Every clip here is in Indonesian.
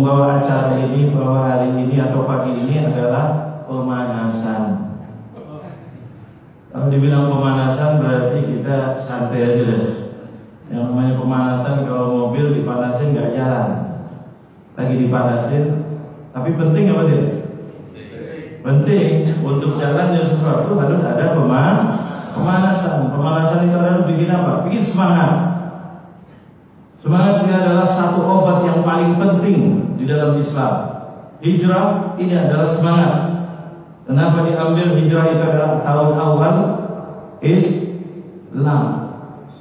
membawa acara ini bahwa hari ini atau pagi ini adalah pemanasan. Kalau dibilang pemanasan berarti kita santai aja deh. Yang namanya pemanasan kalau mobil dipanasin nggak jalan, lagi dipanasin. Tapi penting apa tidak? Penting untuk jalannya sesuatu harus ada pemanasan. Pemanasan itu adalah bikin apa? Bikin semangat. Semangat ini adalah satu obat yang paling penting di dalam Islam. Hijrah ini adalah semangat. Kenapa diambil hijrah itu adalah tahun awal Islam.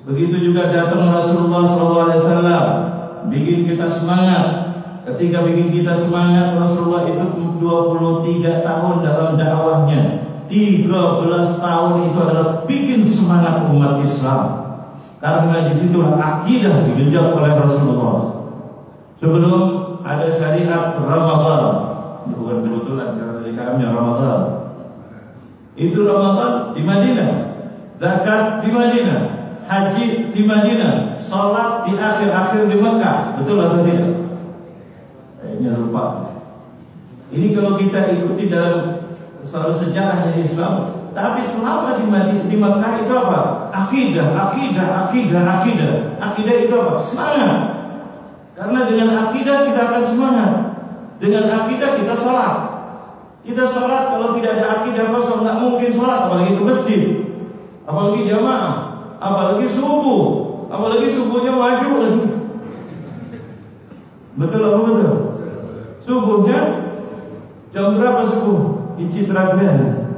Begitu juga datang Rasulullah SAW bikin kita semangat. Ketika bikin kita semangat Rasulullah itu 23 tahun dalam dakwahnya. 13 tahun itu adalah bikin semangat umat Islam. Karena di situlah akidah digenjot oleh Rasulullah. Sebelum ada syariat Ramadan, bukan kebetulan karena di kami Ramadan. Itu Ramadan di Madinah, zakat di Madinah, haji di Madinah, salat di akhir-akhir di Mekah. Betul atau tidak? Kayaknya lupa. Ini kalau kita ikuti dalam selalu sejarah Islam, tapi selama di Madinah di Mekah itu apa? Akidah, akidah, akidah, akidah. Akidah itu apa? Semangat. Karena dengan akidah kita akan semangat. Dengan akidah kita sholat. Kita sholat kalau tidak ada akidah kosong nggak mungkin sholat, apalagi ke masjid, apalagi jamaah, apalagi subuh, apalagi subuhnya maju lagi. Betul apa betul? Subuhnya jam berapa subuh? Citra Grand.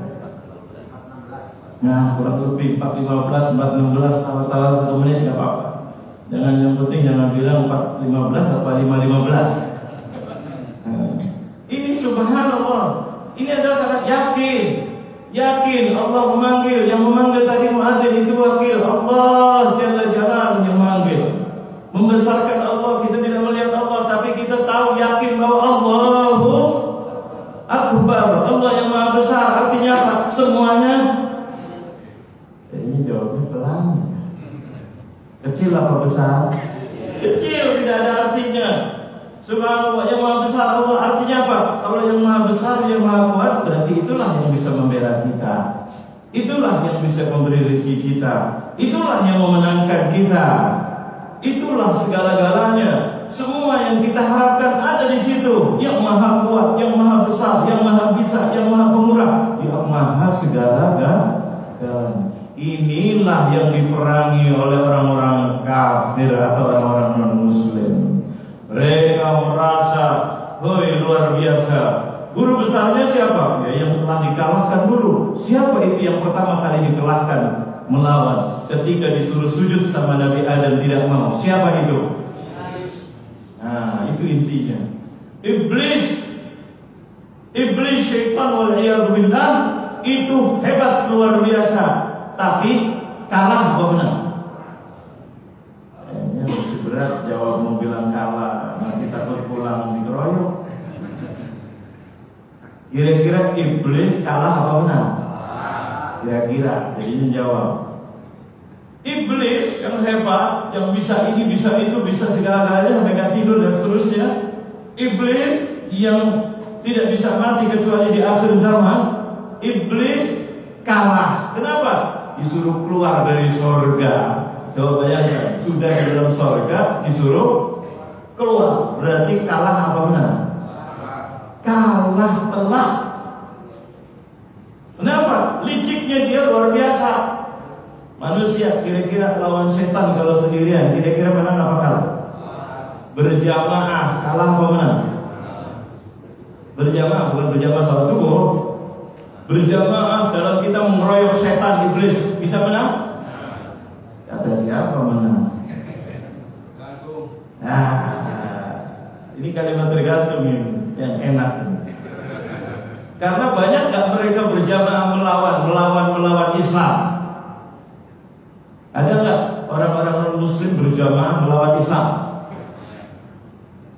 Nah kurang lebih 4.15, 4.16 tawa-tawa satu menit gak apa-apa Jangan yang penting jangan bilang 4.15 apa 5.15 nah, Ini subhanallah. Ini adalah karena yakin. Yakin Allah memanggil. Yang memanggil tadi muadzin itu wakil. Allah Jalla Jalal yang memanggil. Membesarkan Allah Kita tidak melihat Allah Tapi kita tahu yakin bahwa Allahu Akbar. Allah yang maha besar Artinya? Semuanya ini jawabnya pelan. Kecil apa besar? Kecil tidak ada artinya. Subhanallah yang maha besar Allah artinya apa? Kalau yang maha besar, yang maha kuat berarti itulah yang bisa membela kita. Itulah yang bisa memberi rezeki kita. Itulah yang memenangkan kita. Itulah segala-galanya. Semua yang kita harapkan ada di situ. Yang maha kuat, yang maha besar, yang maha bisa, yang maha pemurah, yang maha segala-galanya. Inilah yang diperangi oleh orang-orang kafir atau orang-orang non-muslim. Mereka merasa, hoi luar biasa. Guru besarnya siapa? Ya yang telah dikalahkan dulu. Siapa itu yang pertama kali dikalahkan melawan ketika disuruh sujud sama Nabi Adam tidak mau? Siapa itu? Nah, itu intinya. Iblis Iblis syaitan wal itu hebat luar biasa, tapi kalah apa benar? Kayaknya masih berat jawab mau bilang kalah takut pulang dikeroyok. Kira-kira iblis kalah apa benar? Kira-kira, jadi menjawab. Iblis yang hebat, yang bisa ini, bisa itu, bisa segala-galanya gak tidur dan seterusnya. Iblis yang tidak bisa mati kecuali di akhir zaman. Iblis kalah. Kenapa? Disuruh keluar dari sorga. Coba bayangkan, sudah di dalam sorga, disuruh keluar berarti kalah apa benar? Kalah telah. Kenapa? Liciknya dia luar biasa. Manusia kira-kira lawan setan kalau sendirian, kira-kira menang apa kalah? Berjamaah kalah apa menang? Berjamaah bukan berjamaah sholat subuh. Berjamaah dalam kita mengeroyok setan iblis bisa menang? Kata siapa menang? Nah, ini kalimat tergantung yang enak. Karena banyak gak mereka berjamaah melawan, melawan, melawan Islam. Ada nggak orang-orang Muslim berjamaah melawan Islam?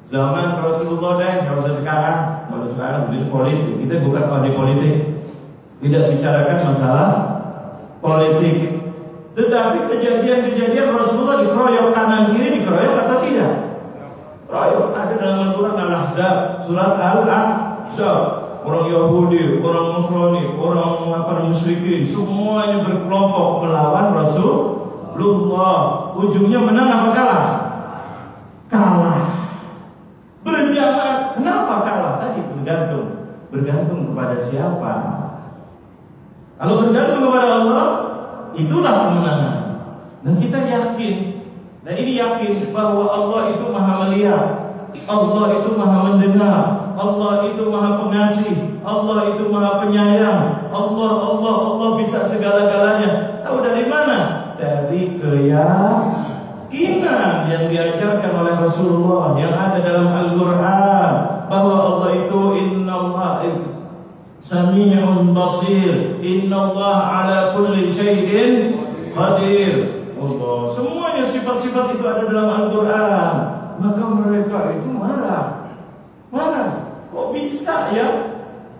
Zaman Rasulullah deh, kalau sekarang, kalau sekarang ini politik, kita bukan ahli politik, tidak bicarakan masalah politik. Tetapi kejadian-kejadian Rasulullah dikeroyok kanan kiri dikeroyok atau tidak? Rakyat ada dalam Al-Quran Al-Ahzab Surat Al-Ahzab Orang Yahudi, orang Nasrani, orang apa musyrikin Semuanya berkelompok melawan Rasulullah Ujungnya menang apa kalah? Kalah Berjamaah Kenapa kalah? Tadi bergantung Bergantung kepada siapa Kalau bergantung kepada Allah Itulah kemenangan Dan kita yakin dan ini yakin bahwa Allah itu maha melihat Allah itu maha mendengar Allah itu maha pengasih Allah itu maha penyayang Allah, Allah, Allah bisa segala-galanya Tahu dari mana? Dari keyakinan yang diajarkan oleh Rasulullah Yang ada dalam Al-Quran Bahwa Allah itu Inna Allah Sami'un basir Inna Allah ala kulli syai'in Qadir Allah. Semuanya sifat-sifat itu ada dalam Al-Quran. Maka mereka itu marah. Marah. Kok bisa ya?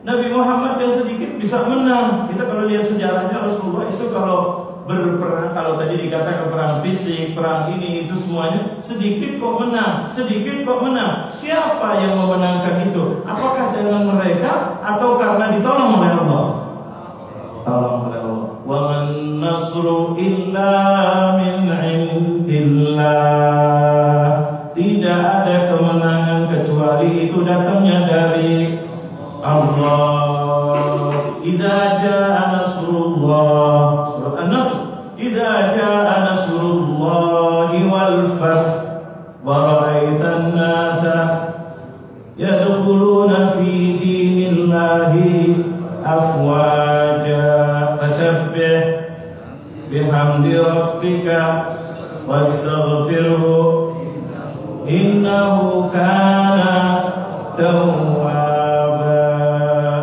Nabi Muhammad yang sedikit bisa menang. Kita kalau lihat sejarahnya Rasulullah itu kalau berperang, kalau tadi dikatakan perang fisik, perang ini itu semuanya sedikit kok menang, sedikit kok menang. Siapa yang memenangkan itu? Apakah dengan mereka atau karena ditolong oleh Allah? Tolong oleh Allah. Wa man nasru illa min indillah. Tidak ada kemenangan kecuali itu datangnya dari Allah. afwaja. فسبح بحمد ربك واستغفره إنه كان توابا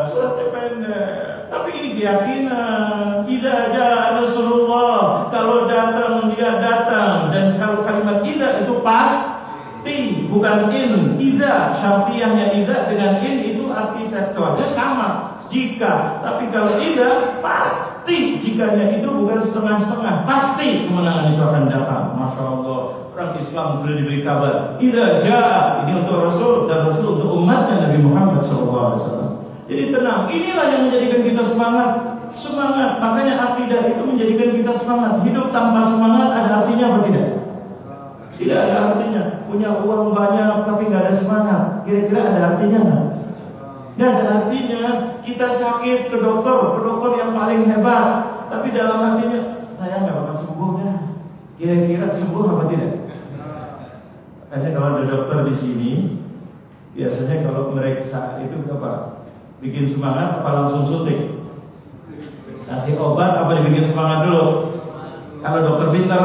Suratnya pendek Tapi ini keyakinan Iza ada Rasulullah Kalau datang dia datang Dan kalau kalimat iza itu pasti Bukan in Iza Syartiyahnya iza dengan in Itu arti tekstualnya sama Jika Tapi kalau iza pasti jikanya itu bukan setengah-setengah, pasti kemenangan itu akan datang. Masya Allah, orang Islam sudah diberi kabar. Ida jaa ini untuk Rasul dan Rasul untuk umatnya Nabi Muhammad SAW. Jadi tenang, inilah yang menjadikan kita semangat. Semangat, makanya akidah itu menjadikan kita semangat. Hidup tanpa semangat ada artinya apa tidak? Tidak ada artinya. Punya uang banyak tapi nggak ada semangat. Kira-kira ada artinya nggak? Ada artinya. Kita sakit ke dokter, ke dokter yang paling hebat. Tapi dalam hatinya saya nggak bakal sembuh ya. Kira-kira sembuh apa tidak? Makanya kalau ada dokter di sini, biasanya kalau mereka itu apa? Bikin semangat apa langsung suntik? Kasih obat apa dibikin semangat dulu? Kalau dokter pintar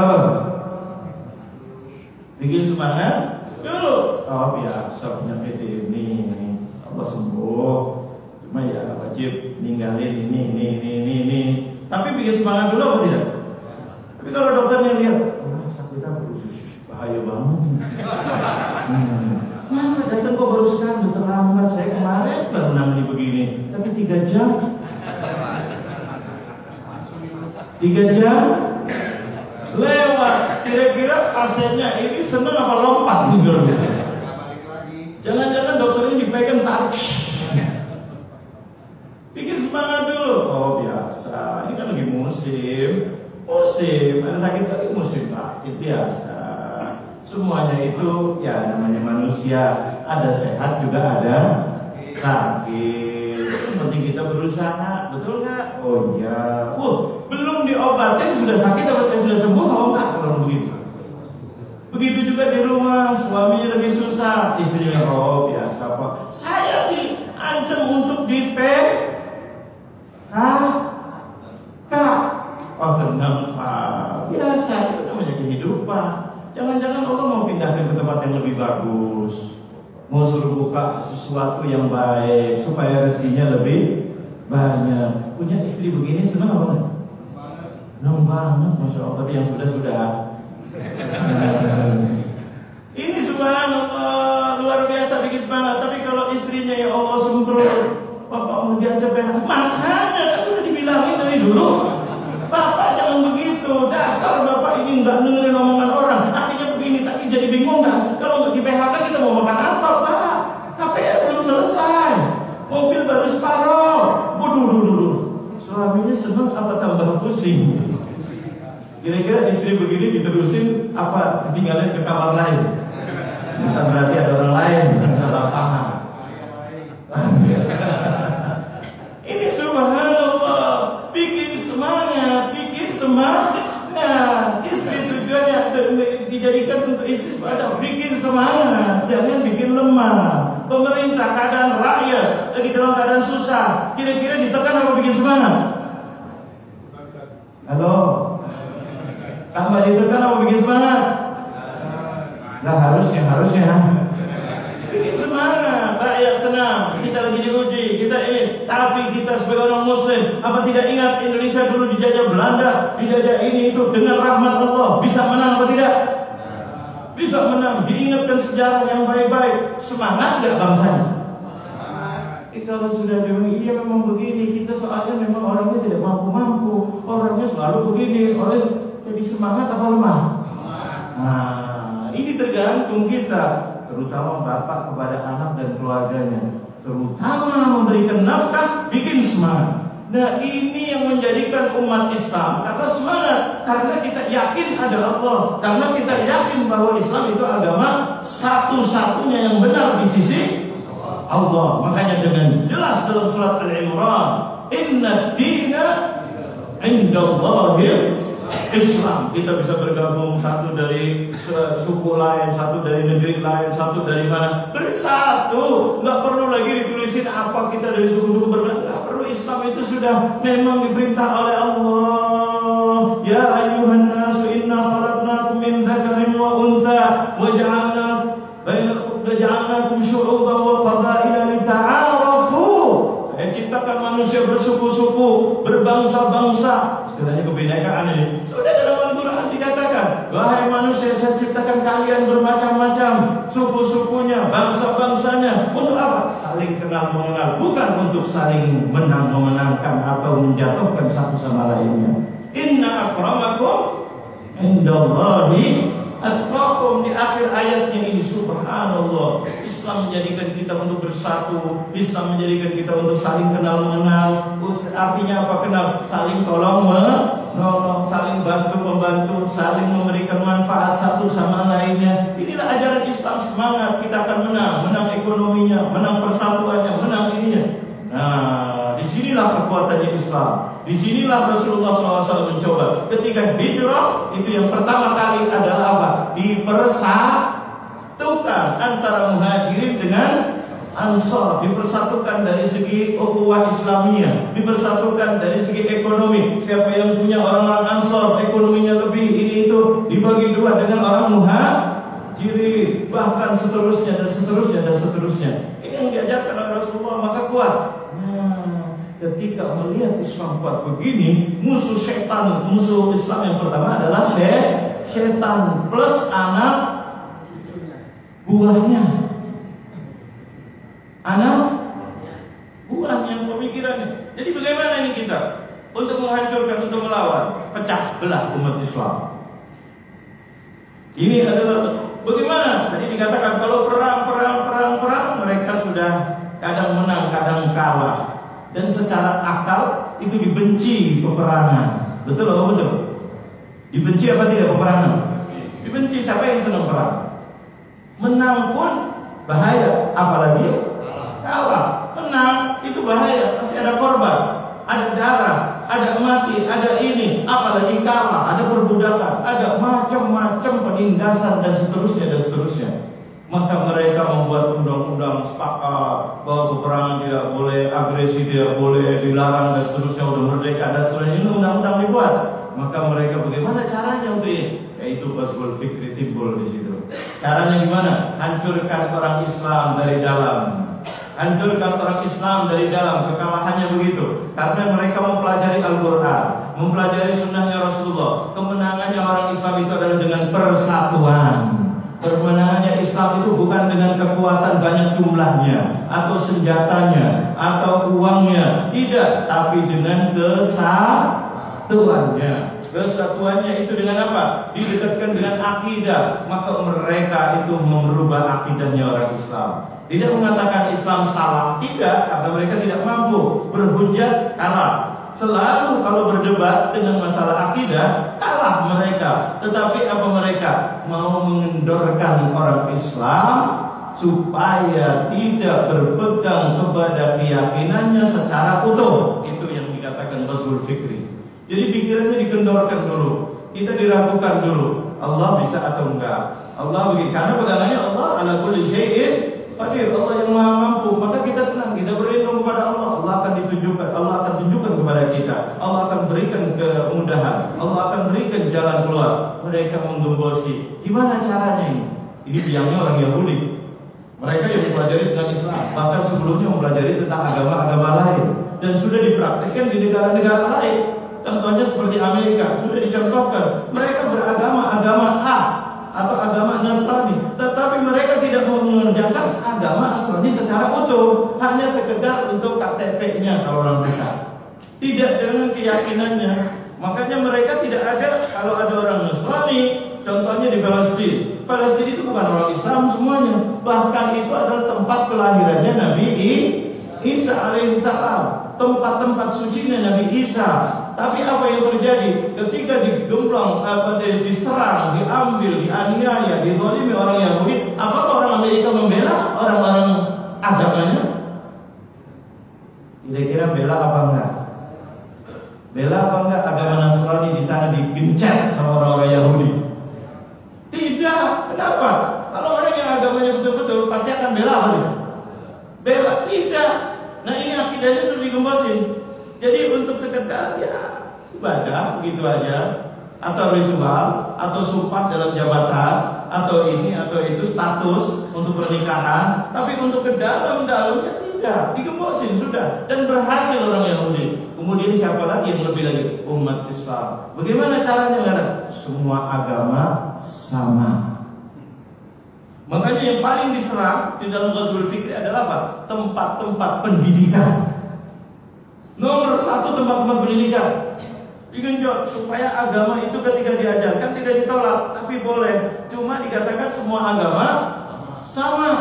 Bikin semangat dulu. Oh biasa penyakit ini Allah sembuh. Cuma ya wajib ninggalin ini, ini, ini, ini, ini. Tapi bikin semangat dulu apa tidak? Tapi kalau dokternya lihat, oh, sakit apa? Bahaya banget. Hmm. Kenapa datang kok baru sekarang terlambat? Saya kemarin baru nangani begini, tapi tiga jam. Tiga jam lewat. Kira-kira pasiennya ini senang apa lompat Jangan-jangan dokter ini dipegang tarik. Bikin semangat dulu. Oh biasa. Ini kan lagi musim. Musim. Ada sakit lagi musim sakit biasa. Semuanya itu ya namanya manusia, ada sehat juga ada sakit. Yang penting kita berusaha, betul nggak? Oh iya. Wah, belum diobatin sudah sakit atau sudah sembuh? Oh enggak kalau begitu. Begitu juga di rumah, suaminya lagi susah, istrinya oh biasa pak. Saya diancam untuk di Hah? Kak? Oh tenang pak, biasa itu namanya kehidupan. Jangan-jangan Allah mau pindahkan ke tempat yang lebih bagus. Mau suruh buka sesuatu yang baik supaya rezekinya lebih banyak. Punya istri begini senang apa enggak? Senang banget, masya Allah. Tapi yang sudah sudah. Ini subhanallah luar biasa bikin semangat. Tapi kalau istrinya ya Allah semprot, bapak mau diajak PHK, makanya kan sudah dibilangin dari dulu. Bapak jangan begitu. Dasar bapak ini nggak dengerin omongan orang. Akhirnya begini, tapi jadi bingung kan? Kalau nggak di PHK kita mau makan apa, Pak? KPR belum selesai. Mobil baru separuh. Waduh, duh, duh, Suaminya seneng apa tambah pusing? Kira-kira istri begini diterusin apa ketinggalan ke kamar lain? Entah berarti ada orang lain, salah paham. Ini subhanallah bikin semangat, bikin semangat. Istri tujuannya dijadikan untuk istri semangat, bikin semangat, jangan bikin lemah. Pemerintah keadaan rakyat lagi dalam keadaan susah, kira-kira ditekan apa bikin semangat? Halo, tambah ditekan apa bikin semangat? Nah harusnya, harusnya bikin semangat rakyat tenang kita lagi diuji kita ini tapi kita sebagai orang muslim apa tidak ingat Indonesia dulu dijajah Belanda dijajah ini itu dengan rahmat Allah bisa menang apa tidak bisa menang diingatkan sejarah yang baik-baik semangat gak bangsanya Eh, kalau sudah bilang iya memang begini kita soalnya memang orangnya tidak mampu-mampu orangnya selalu begini soalnya jadi semangat apa lemah nah ini tergantung kita terutama bapak kepada anak dan keluarganya, terutama memberikan nafkah, bikin semangat. Nah ini yang menjadikan umat Islam. Karena semangat, karena kita yakin ada Allah, karena kita yakin bahwa Islam itu agama satu-satunya yang benar di sisi Allah. Makanya dengan jelas dalam surat Al-Imran, Inna dina indallahil Islam. Kita bisa bergabung satu dari suku lain, satu dari negeri lain, satu dari mana. Bersatu, nggak perlu lagi ditulisin apa kita dari suku-suku berbeda, Islam itu sudah memang diperintah oleh Allah. Ya ayuhan nasu inna khalaqnakum min dzakarin wa untha wa ja'alna bainakum ja'alnakum syu'uban wa qabaila lita'arafu. Saya ciptakan manusia bersuku-suku, berbangsa-bangsa. Istilahnya kebinekaan ini. Ciptakan kalian bermacam-macam macam, suku-sukunya, bangsa-bangsanya. Untuk apa? Saling kenal mengenal, bukan untuk saling menang memenangkan atau menjatuhkan satu sama lainnya. Inna akramakum indallahi atqakum di akhir ayatnya ini subhanallah Islam menjadikan kita untuk bersatu Islam menjadikan kita untuk saling kenal mengenal artinya apa kenal saling tolong menolong saling bantu membantu saling memberikan manfaat satu sama lainnya. Inilah ajaran Islam semangat. Kita akan menang. Menang ekonominya menang persatuannya menang ininya. Nah di sinilah kekuatannya Islam. Di sinilah Rasulullah SAW mencoba. Ketika hijrah, itu yang pertama kali adalah apa? Dipersatukan antara muhajirin dengan Ansor dipersatukan dari segi ukhuwah Islamiyah, dipersatukan dari segi ekonomi. Siapa yang punya orang-orang Ansor, ekonominya lebih ini itu dibagi dua dengan orang muhajirin, bahkan seterusnya dan seterusnya dan seterusnya. Ini yang diajarkan oleh Rasulullah maka kuat. Nah, ketika melihat Islam kuat begini, musuh setan, musuh Islam yang pertama adalah setan plus anak buahnya. Anak buahnya pemikirannya. Jadi bagaimana ini kita untuk menghancurkan, untuk melawan, pecah belah umat Islam. Ini adalah bagaimana? Tadi dikatakan kalau perang, perang, perang, perang, mereka sudah kadang menang, kadang kalah dan secara akal itu dibenci peperangan. Betul atau betul? Dibenci apa tidak peperangan? Dibenci siapa yang senang perang? Menang pun bahaya, apalagi kalah. Menang itu bahaya, pasti ada korban, ada darah, ada mati, ada ini, apalagi kalah, ada perbudakan, ada macam-macam penindasan dan seterusnya dan seterusnya. Maka mereka membuat undang-undang sepakat bahwa peperangan tidak boleh, agresi tidak boleh, dilarang dan seterusnya, udah merdeka dan seterusnya. Ini undang-undang dibuat. Maka mereka bagaimana caranya untuk ini? Yaitu Basbul Fikri timbul di situ. Caranya gimana? Hancurkan orang Islam dari dalam. Hancurkan orang Islam dari dalam Kekalahannya begitu. Karena mereka mempelajari Al-Quran Mempelajari sunnahnya Rasulullah. Kemenangannya orang Islam itu adalah dengan persatuan. Kemenangannya Islam itu bukan dengan kekuatan banyak jumlahnya atau senjatanya atau uangnya, tidak, tapi dengan kesatuannya. Kesatuannya itu dengan apa? Didekatkan dengan akidah, maka mereka itu merubah akidahnya orang Islam. Tidak mengatakan Islam salah, tidak, karena mereka tidak mampu berhujat kalah selalu kalau berdebat dengan masalah akidah kalah mereka. Tetapi apa mereka mau mengendorkan orang Islam supaya tidak berpegang kepada keyakinannya secara utuh. Itu yang dikatakan Rasul Fikri. Jadi pikirannya dikendorkan dulu. Kita diragukan dulu. Allah bisa atau enggak? Allah begini. Karena pegangannya Allah ala kulli syai'in Qadir. Allah yang maha mampu. Maka kita tenang, kita berlindung kepada Allah. Allah akan ditunjukkan, Allah akan tunjukkan kepada kita. Allah akan berikan kemudahan. Allah akan berikan jalan keluar. Mereka menggembosi. Gimana caranya ini? Ini biangnya orang Yahudi. Mereka yang mempelajari tentang Islam. Bahkan sebelumnya mempelajari tentang agama-agama lain. Dan sudah dipraktikkan di negara-negara lain Contohnya seperti Amerika Sudah dicontohkan Mereka beragama agama A atau agama Nasrani, tetapi mereka tidak mengerjakan agama Nasrani secara utuh, hanya sekedar untuk KTP-nya kalau orang mereka. Tidak dengan keyakinannya. Makanya mereka tidak ada kalau ada orang Nasrani, contohnya di Palestina. Palestina itu bukan orang Islam semuanya, bahkan itu adalah tempat kelahirannya Nabi Isa alaihissalam, tempat-tempat suci Nabi Isa. Tapi apa yang terjadi ketika digemblong, apa diserang, diambil, dianiaya, dizalimi orang Yahudi? Apakah orang Amerika membela orang-orang agamanya? Kira-kira bela apa enggak? Bela apa enggak agama Nasrani di sana digencet sama orang-orang Yahudi? Tidak. Kenapa? Kalau orang yang agamanya betul-betul pasti akan bela apa? Bela tidak. Nah ini akidahnya sudah digembosin. Jadi untuk sekedar ya ibadah begitu aja. Atau ritual atau sumpah dalam jabatan atau ini atau itu status untuk pernikahan. Tapi untuk ke dalam-dalamnya tidak. Digembosin sudah. Dan berhasil orang Yahudi. Kemudian siapa lagi yang lebih lagi? Umat Islam. Bagaimana caranya karena semua agama sama. Makanya yang paling diserang di dalam Ghazwul Fikri adalah apa? Tempat-tempat pendidikan. Nomor satu tempat-tempat pendidikan. Digenjot supaya agama itu ketika diajarkan tidak ditolak, tapi boleh. Cuma dikatakan semua agama sama.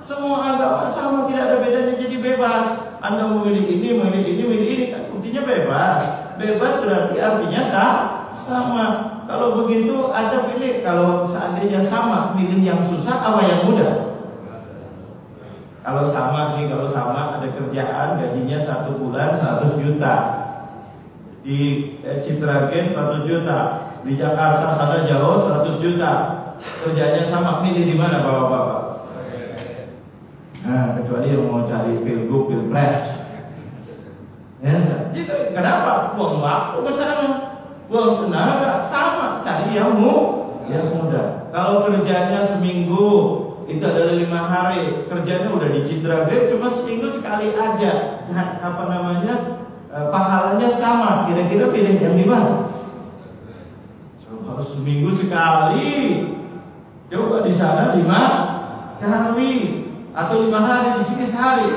Semua agama sama, tidak ada bedanya jadi bebas. Anda memilih ini, memilih ini, memilih ini, kan buktinya bebas. Bebas berarti artinya sah, sama. Kalau begitu ada pilih kalau seandainya sama, pilih yang susah apa yang mudah? Kalau sama nih, kalau sama ada kerjaan gajinya satu bulan 100 juta di eh, Citragen 100 juta di Jakarta sana jauh 100 juta kerjanya sama pilih di mana bapak-bapak Nah, kecuali yang mau cari pilgub, pilpres. Ya, gitu. Kenapa? Buang waktu ke sana, buang tenaga, sama. Cari yang mu, yang mudah. Kalau kerjanya seminggu, itu adalah lima hari. Kerjanya udah dicitra grade, cuma seminggu sekali aja. Nah, apa namanya? E, pahalanya sama. Kira-kira pilih yang mana? So, harus seminggu sekali. Coba di sana lima kali atau lima hari di sini sehari.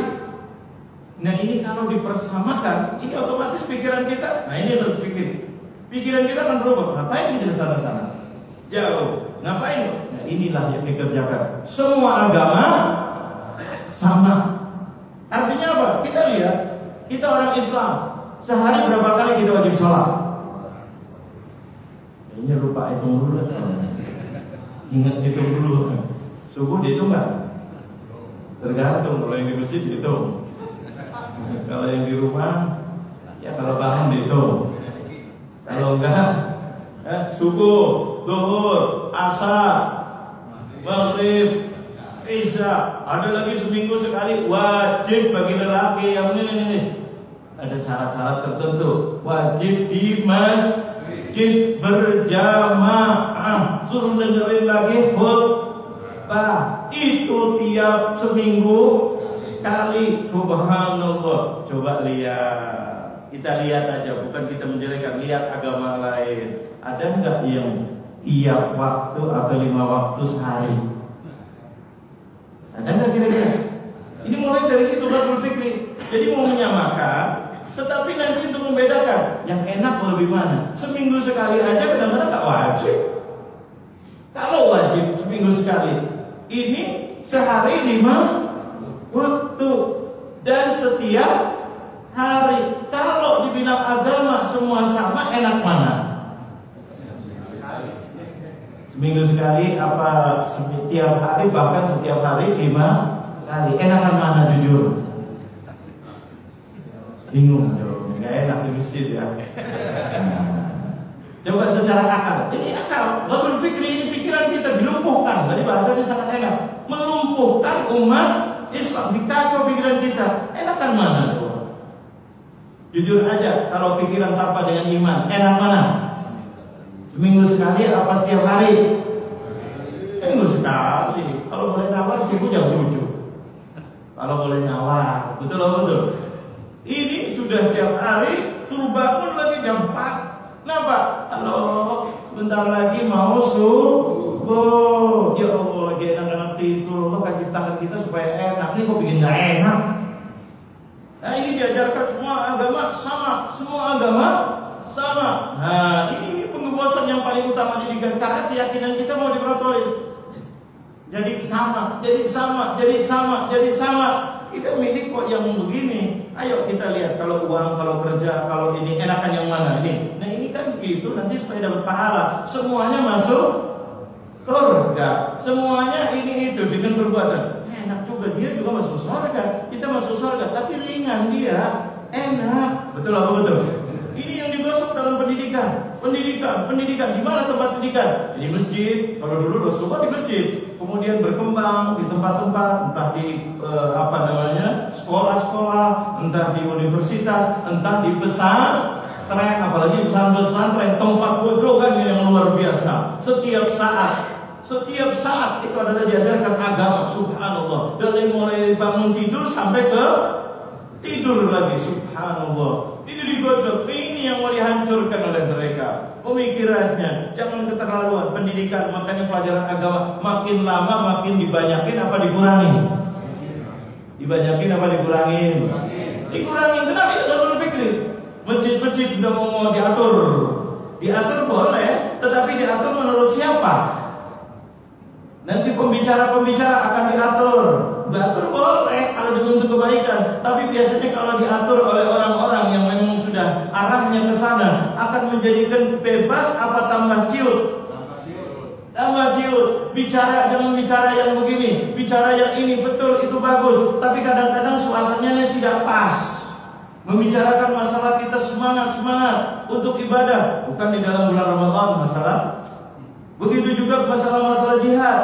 Nah ini kalau dipersamakan, ini otomatis pikiran kita, nah ini harus pikir. Pikiran kita akan berubah. Ngapain kita di sana-sana? Jauh. Ngapain? Nah inilah yang dikerjakan. Semua agama sama. Artinya apa? Kita lihat, kita orang Islam. Sehari berapa kali kita wajib sholat? Ini lupa itu dulu. Ingat itu dulu. Subuh dihitung nggak? Tergantung kalau yang di masjid itu. Kalau yang di rumah, ya kalau bangun itu. Kalau enggak, eh, subuh, duhur, asar, maghrib, isya. Ada lagi seminggu sekali wajib bagi lelaki yang ini ini. ini. Ada syarat-syarat tertentu. Wajib di masjid berjamaah. Suruh dengerin lagi khutbah itu tiap seminggu sekali subhanallah coba lihat kita lihat aja bukan kita menjelekkan lihat agama lain. Ada nggak yang tiap waktu atau lima waktu sehari? Ada nggak kira-kira? Ini mulai dari situ baru berpikir jadi mau menyamakan tetapi nanti untuk membedakan yang enak lebih mana? Seminggu sekali aja kadang-kadang nggak wajib. Kalau wajib seminggu sekali. Ini sehari lima waktu. Dan setiap hari. Kalau dibilang agama semua sama, enak mana? Seminggu sekali apa setiap hari bahkan setiap hari lima kali. Enakan mana jujur? Bingung jawabnya. Gak enak di masjid ya. Coba secara akal. Ini akal. Rasul Fikri ini pikiran kita dilumpuhkan. Tadi bahasanya sangat enak. Melumpuhkan umat Islam. Dikacau pikiran kita. Enakan mana? Jujur aja. Kalau pikiran tanpa dengan iman. Enak mana? Seminggu sekali apa setiap hari? Seminggu sekali. Kalau boleh nawar sibuk jam tujuh. Kalau boleh nawar. Betul betul. Ini sudah setiap hari suruh bangun lagi jam 4 Kenapa? Halo, sebentar lagi mau subuh. Ya Allah, lagi enak-enak tidur. Allah kasih tangan kita supaya enak. Ini kok bikin gak enak? Nah ini diajarkan semua agama sama, semua agama sama. Nah ini pengebosan yang paling utama jadikan karena keyakinan kita mau diperotolin. Jadi sama, jadi sama, jadi sama, jadi sama. Kita milik kok yang begini. Ayo kita lihat kalau uang, kalau kerja, kalau ini enakan yang mana ini. Nah ini kan begitu nanti supaya dapat pahala. Semuanya masuk surga. Semuanya ini itu dengan perbuatan. Juga dia juga masuk surga. Kita masuk surga, tapi ringan dia. Enak. Betul apa betul? Ini yang digosok dalam pendidikan. Pendidikan, pendidikan. Di mana tempat pendidikan? Di masjid. Kalau dulu Rasulullah di masjid. Kemudian berkembang di tempat-tempat, entah di eh, apa namanya sekolah-sekolah, entah di universitas, entah di pesantren, apalagi pesantren-pesantren tempat bojogan yang luar biasa. Setiap saat setiap saat itu adalah diajarkan agama subhanallah dari mulai bangun tidur sampai ke tidur lagi subhanallah itu digodok ini yang mau dihancurkan oleh mereka pemikirannya. Jangan keterlaluan pendidikan, makanya pelajaran agama makin lama makin dibanyakin apa dikurangi? Dibanyakin apa dikurangin? Dikurangin. Kenapa itu Rasul Fikri? Masjid-masjid sudah mau diatur. Diatur boleh, tetapi diatur menurut siapa? Nanti pembicara-pembicara akan diatur. Diatur boleh kalau untuk kebaikan, tapi biasanya kalau diatur oleh orang-orang yang memang sudah arahnya ke sana akan menjadikan bebas apa tambah ciut. Tambah ciut. Bicara jangan bicara yang begini, bicara yang ini betul itu bagus, tapi kadang-kadang suasananya tidak pas. Membicarakan masalah kita semangat-semangat untuk ibadah, bukan di dalam bulan Ramadan masalah Begitu juga masalah-masalah jihad,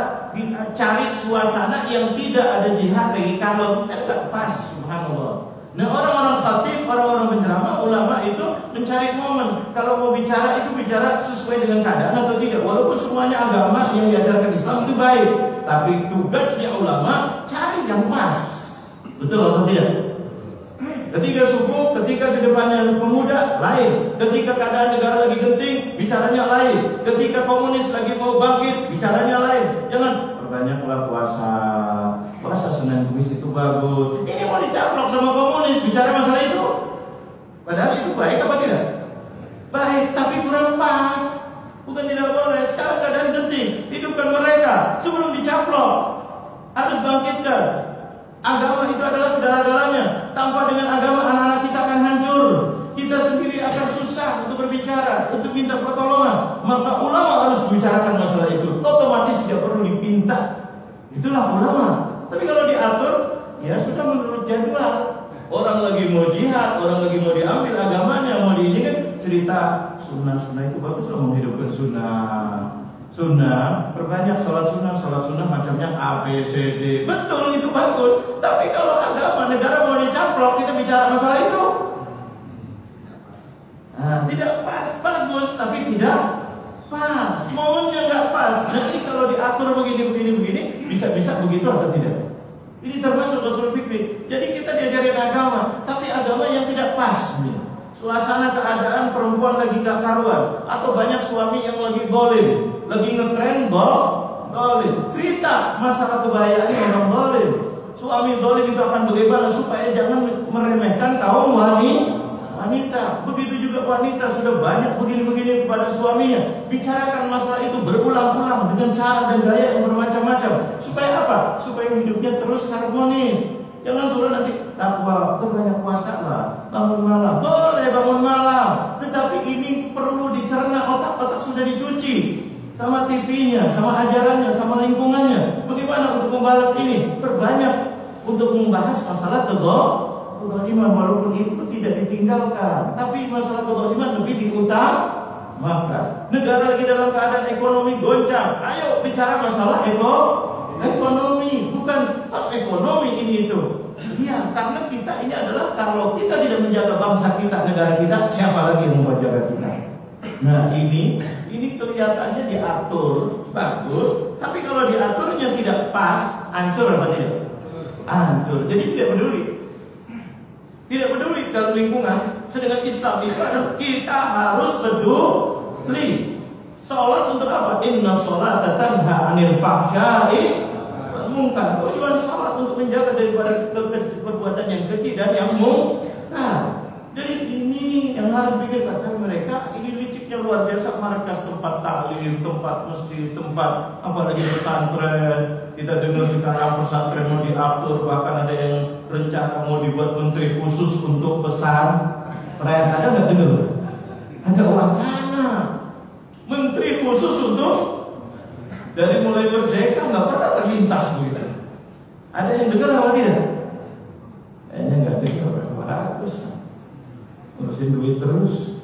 cari suasana yang tidak ada jihad lagi kalau kan nggak pas, subhanallah. Nah orang-orang khatib, orang-orang penceramah, ulama itu mencari momen. Kalau mau bicara itu bicara sesuai dengan keadaan atau tidak. Walaupun semuanya agama yang diajarkan Islam itu baik, tapi tugasnya ulama cari yang pas. Betul atau tidak? Ketika suku, ketika di depannya pemuda, lain. Ketika keadaan negara lagi genting, bicaranya lain. Ketika komunis lagi mau bangkit, bicaranya lain. Jangan perbanyaklah puasa. Puasa Senin Kamis itu bagus. Ini mau dicaplok sama komunis, bicara masalah itu. Padahal itu baik apa tidak? Baik, tapi kurang pas. Bukan tidak boleh. Sekarang keadaan genting, hidupkan mereka sebelum dicaplok. Harus bangkitkan. Agama itu adalah segala-galanya. Tanpa dengan agama anak-anak kita akan hancur. Kita sendiri akan susah untuk berbicara, untuk minta pertolongan. Maka ulama harus membicarakan masalah itu. Otomatis tidak perlu dipinta. Itulah ulama. Tapi kalau diatur, ya sudah menurut jadwal. Orang lagi mau jihad, orang lagi mau diambil agamanya, mau di ini kan cerita sunnah-sunnah itu bagus loh menghidupkan sunnah sunnah, perbanyak sholat sunnah, sholat sunnah macamnya A, B, C, D. Betul itu bagus. Tapi kalau agama negara mau dicaplok, kita bicara masalah itu. Nah, tidak pas, bagus, tapi tidak pas. Momennya nggak pas. Ini kalau diatur begini, begini, begini, bisa-bisa begitu atau tidak? Ini termasuk usul fikri. Jadi kita diajarin agama, tapi agama yang tidak pas. Suasana keadaan perempuan lagi gak karuan Atau banyak suami yang lagi boleh lagi ngetren dolim. Cerita masalah kebahayaannya orang dolim. Suami dolim itu akan bagaimana supaya jangan meremehkan kaum wanita. Wanita, begitu juga wanita sudah banyak begini-begini kepada suaminya. Bicarakan masalah itu berulang-ulang dengan cara dan gaya yang bermacam-macam. Supaya apa? Supaya hidupnya terus harmonis. Jangan suruh nanti takwa, banyak puasa lah, bangun malam. Boleh bangun malam, tetapi ini perlu dicerna otak-otak sudah dicuci sama TV-nya, sama ajarannya, sama lingkungannya. Bagaimana untuk membalas ini? Perbanyak untuk membahas masalah kedoliman walaupun itu tidak ditinggalkan. Tapi masalah kedoliman lebih diutamakan. Negara lagi dalam keadaan ekonomi goncang. Ayo bicara masalah ekonomi, bukan ekonomi ini itu. Iya, karena kita ini adalah kalau kita tidak menjaga bangsa kita, negara kita, siapa lagi yang mau menjaga kita? Nah ini ini kelihatannya diatur bagus, tapi kalau diaturnya tidak pas, hancur apa tidak? Hancur. Jadi tidak peduli. Tidak peduli dalam lingkungan. Sedangkan Islam itu kita harus peduli. Sholat untuk apa? Inna sholat tanha anil fahsyai mungkar. Tujuan sholat untuk menjaga daripada perbuatan yang kecil dan yang mungkar. Jadi ini yang harus kata mereka ini yang luar biasa markas tempat taklim, tempat masjid, tempat apalagi pesantren. Kita dengar sekarang pesantren mau diatur, bahkan ada yang rencana mau dibuat menteri khusus untuk pesantren. Ada nggak dengar? Ada wacana menteri khusus untuk dari mulai merdeka nggak pernah terlintas begitu. Ada yang dengar apa tidak? Kayaknya nggak dengar. Bagus. Urusin duit terus.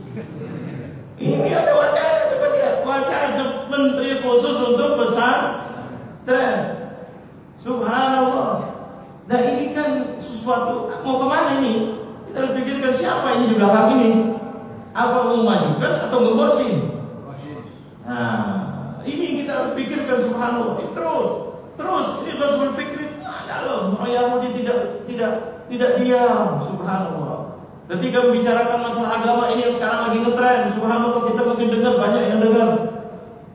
Ini ada wacana, coba lihat wacana menteri khusus untuk pesantren. Subhanallah. Nah ini kan sesuatu mau ke mana ini? Kita harus pikirkan siapa ini di belakang ini. Apa mau majukan atau membosin? Nah, ini kita harus pikirkan subhanallah. Ini terus, terus ini harus berpikir ada loh orang Yahudi tidak tidak tidak diam subhanallah. Ketika membicarakan masalah agama ini yang sekarang lagi ngetren, subhanallah kita mungkin dengar banyak yang dengar.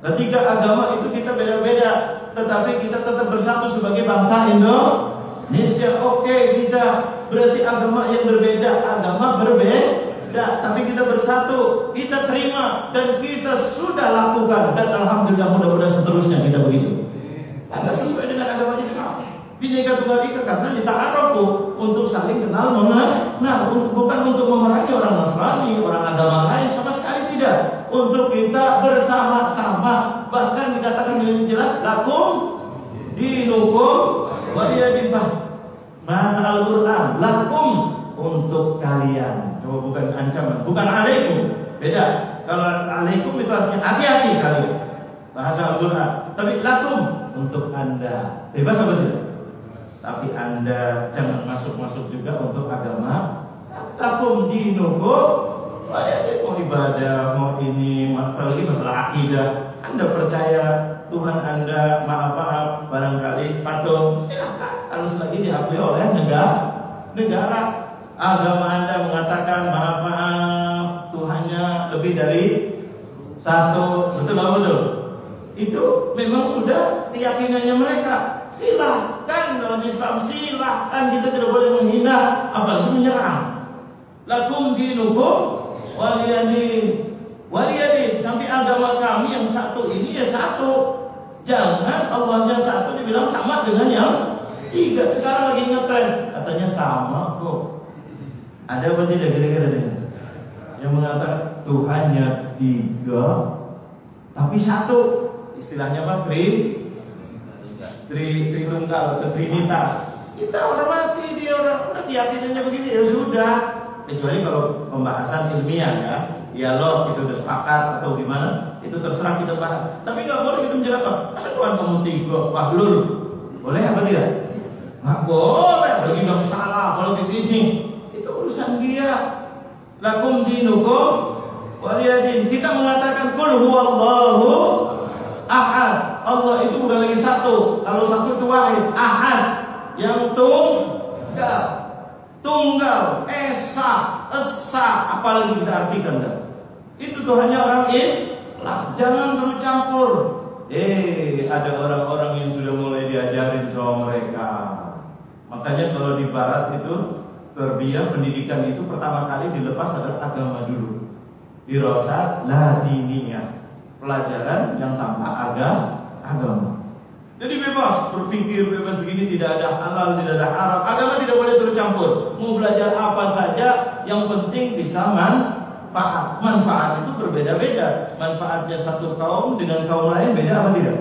Ketika agama itu kita beda-beda, tetapi kita tetap bersatu sebagai bangsa Indonesia. Oke, kita berarti agama yang berbeda, agama berbeda, tapi kita bersatu, kita terima dan kita sudah lakukan dan alhamdulillah mudah-mudahan seterusnya kita begitu. Karena sesuai dengan. Bineka Tunggal Ika karena dita'arafu untuk saling kenal mengenal, nah, bukan untuk memerangi orang Nasrani, orang agama lain sama sekali tidak. Untuk kita bersama-sama bahkan dikatakan dengan jelas lakum dinukum waliyadin bahasa Al-Quran lakum untuk kalian. Coba bukan ancaman, bukan alaikum. Beda. Kalau alaikum itu artinya hati-hati kalian. Bahasa Al-Quran. Tapi lakum untuk anda. Bebas apa tidak? Tapi Anda jangan masuk-masuk juga untuk agama. Takum dinukum mau ibadah, mau ini, apalagi masalah akidah. Anda percaya Tuhan Anda maaf-maaf barangkali patung harus lagi diakui oleh negara. Negara agama Anda mengatakan maaf-maaf Tuhannya lebih dari satu, betul betul? Itu memang sudah keyakinannya mereka. Silahkan dalam Islam silahkan kita tidak boleh menghina apalagi menyerang. Lakum dinukum waliyadin. Waliyadin. Tapi agama kami yang satu ini ya satu. Jangan Allahnya satu dibilang sama dengan yang tiga. Sekarang lagi ngetren katanya sama kok. Ada apa tidak kira-kira dengan yang mengatakan Tuhannya tiga tapi satu istilahnya apa? Tri tri tritunggal atau trinitas kita hormati dia orang udah keyakinannya begitu ya sudah. Kecuali kalau pembahasan ilmiah ya. Dialog kita udah sepakat atau gimana itu terserah kita bahas tapi nggak boleh kita menjelaskan masa Tuhan kamu tiga wahlul boleh apa tidak? Nggak boleh bagi udah salah kalau begini itu urusan dia. Lakum dinukum waliyadin kita mengatakan kul huwallahu ahad Allah itu bukan lagi satu. Kalau satu itu wahid, ahad yang tunggal. Tunggal, esa, esa, apalagi kita artikan dah. Itu Tuhannya orang Islam. Jangan dulu campur. Eh, ada orang-orang yang sudah mulai diajarin sama mereka. Makanya kalau di barat itu terbiar pendidikan itu pertama kali dilepas adalah agama dulu. Dirasa ladininya pelajaran yang tanpa agama agama. Jadi bebas berpikir bebas begini tidak ada halal tidak ada haram. Agama tidak boleh tercampur mau belajar apa saja yang penting bisa manfaat. Manfaat itu berbeda-beda. Manfaatnya satu kaum dengan kaum lain beda apa tidak?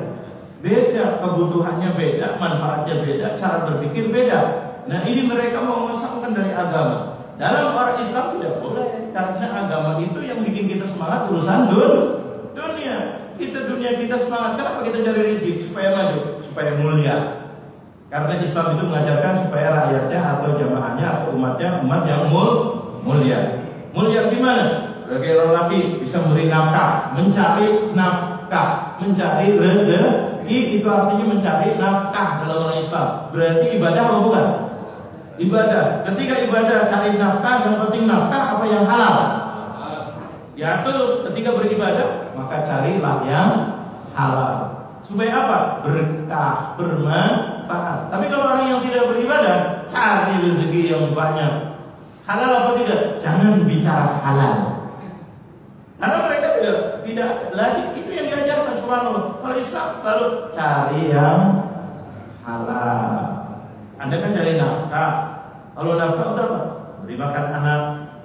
Beda. Kebutuhannya beda manfaatnya beda cara berpikir beda. Nah ini mereka mau dari agama. Dalam orang Islam tidak boleh karena agama itu yang bikin kita semangat urusan dunia kita dunia kita semangat. Kenapa kita cari rezeki? Supaya maju, supaya mulia. Karena Islam itu mengajarkan supaya rakyatnya atau jamaahnya atau umatnya umat yang mul mulia. Mulia gimana? Sebagai orang laki bisa memberi nafkah, mencari nafkah, mencari rezeki itu artinya mencari nafkah dalam orang Islam. Berarti ibadah apa bukan? Ibadah. Ketika ibadah cari nafkah, yang penting nafkah apa yang halal? Tuh ketika beribadah maka carilah yang halal. Supaya apa? Berkah, bermanfaat. Tapi kalau orang yang tidak beribadah, cari rezeki yang banyak. Halal apa tidak? Jangan bicara halal. Karena mereka tidak tidak lagi itu yang diajarkan subhanallah. Kalau Islam lalu cari yang halal. Anda kan cari nafkah. Kalau nafkah udah apa? Beri makan anak,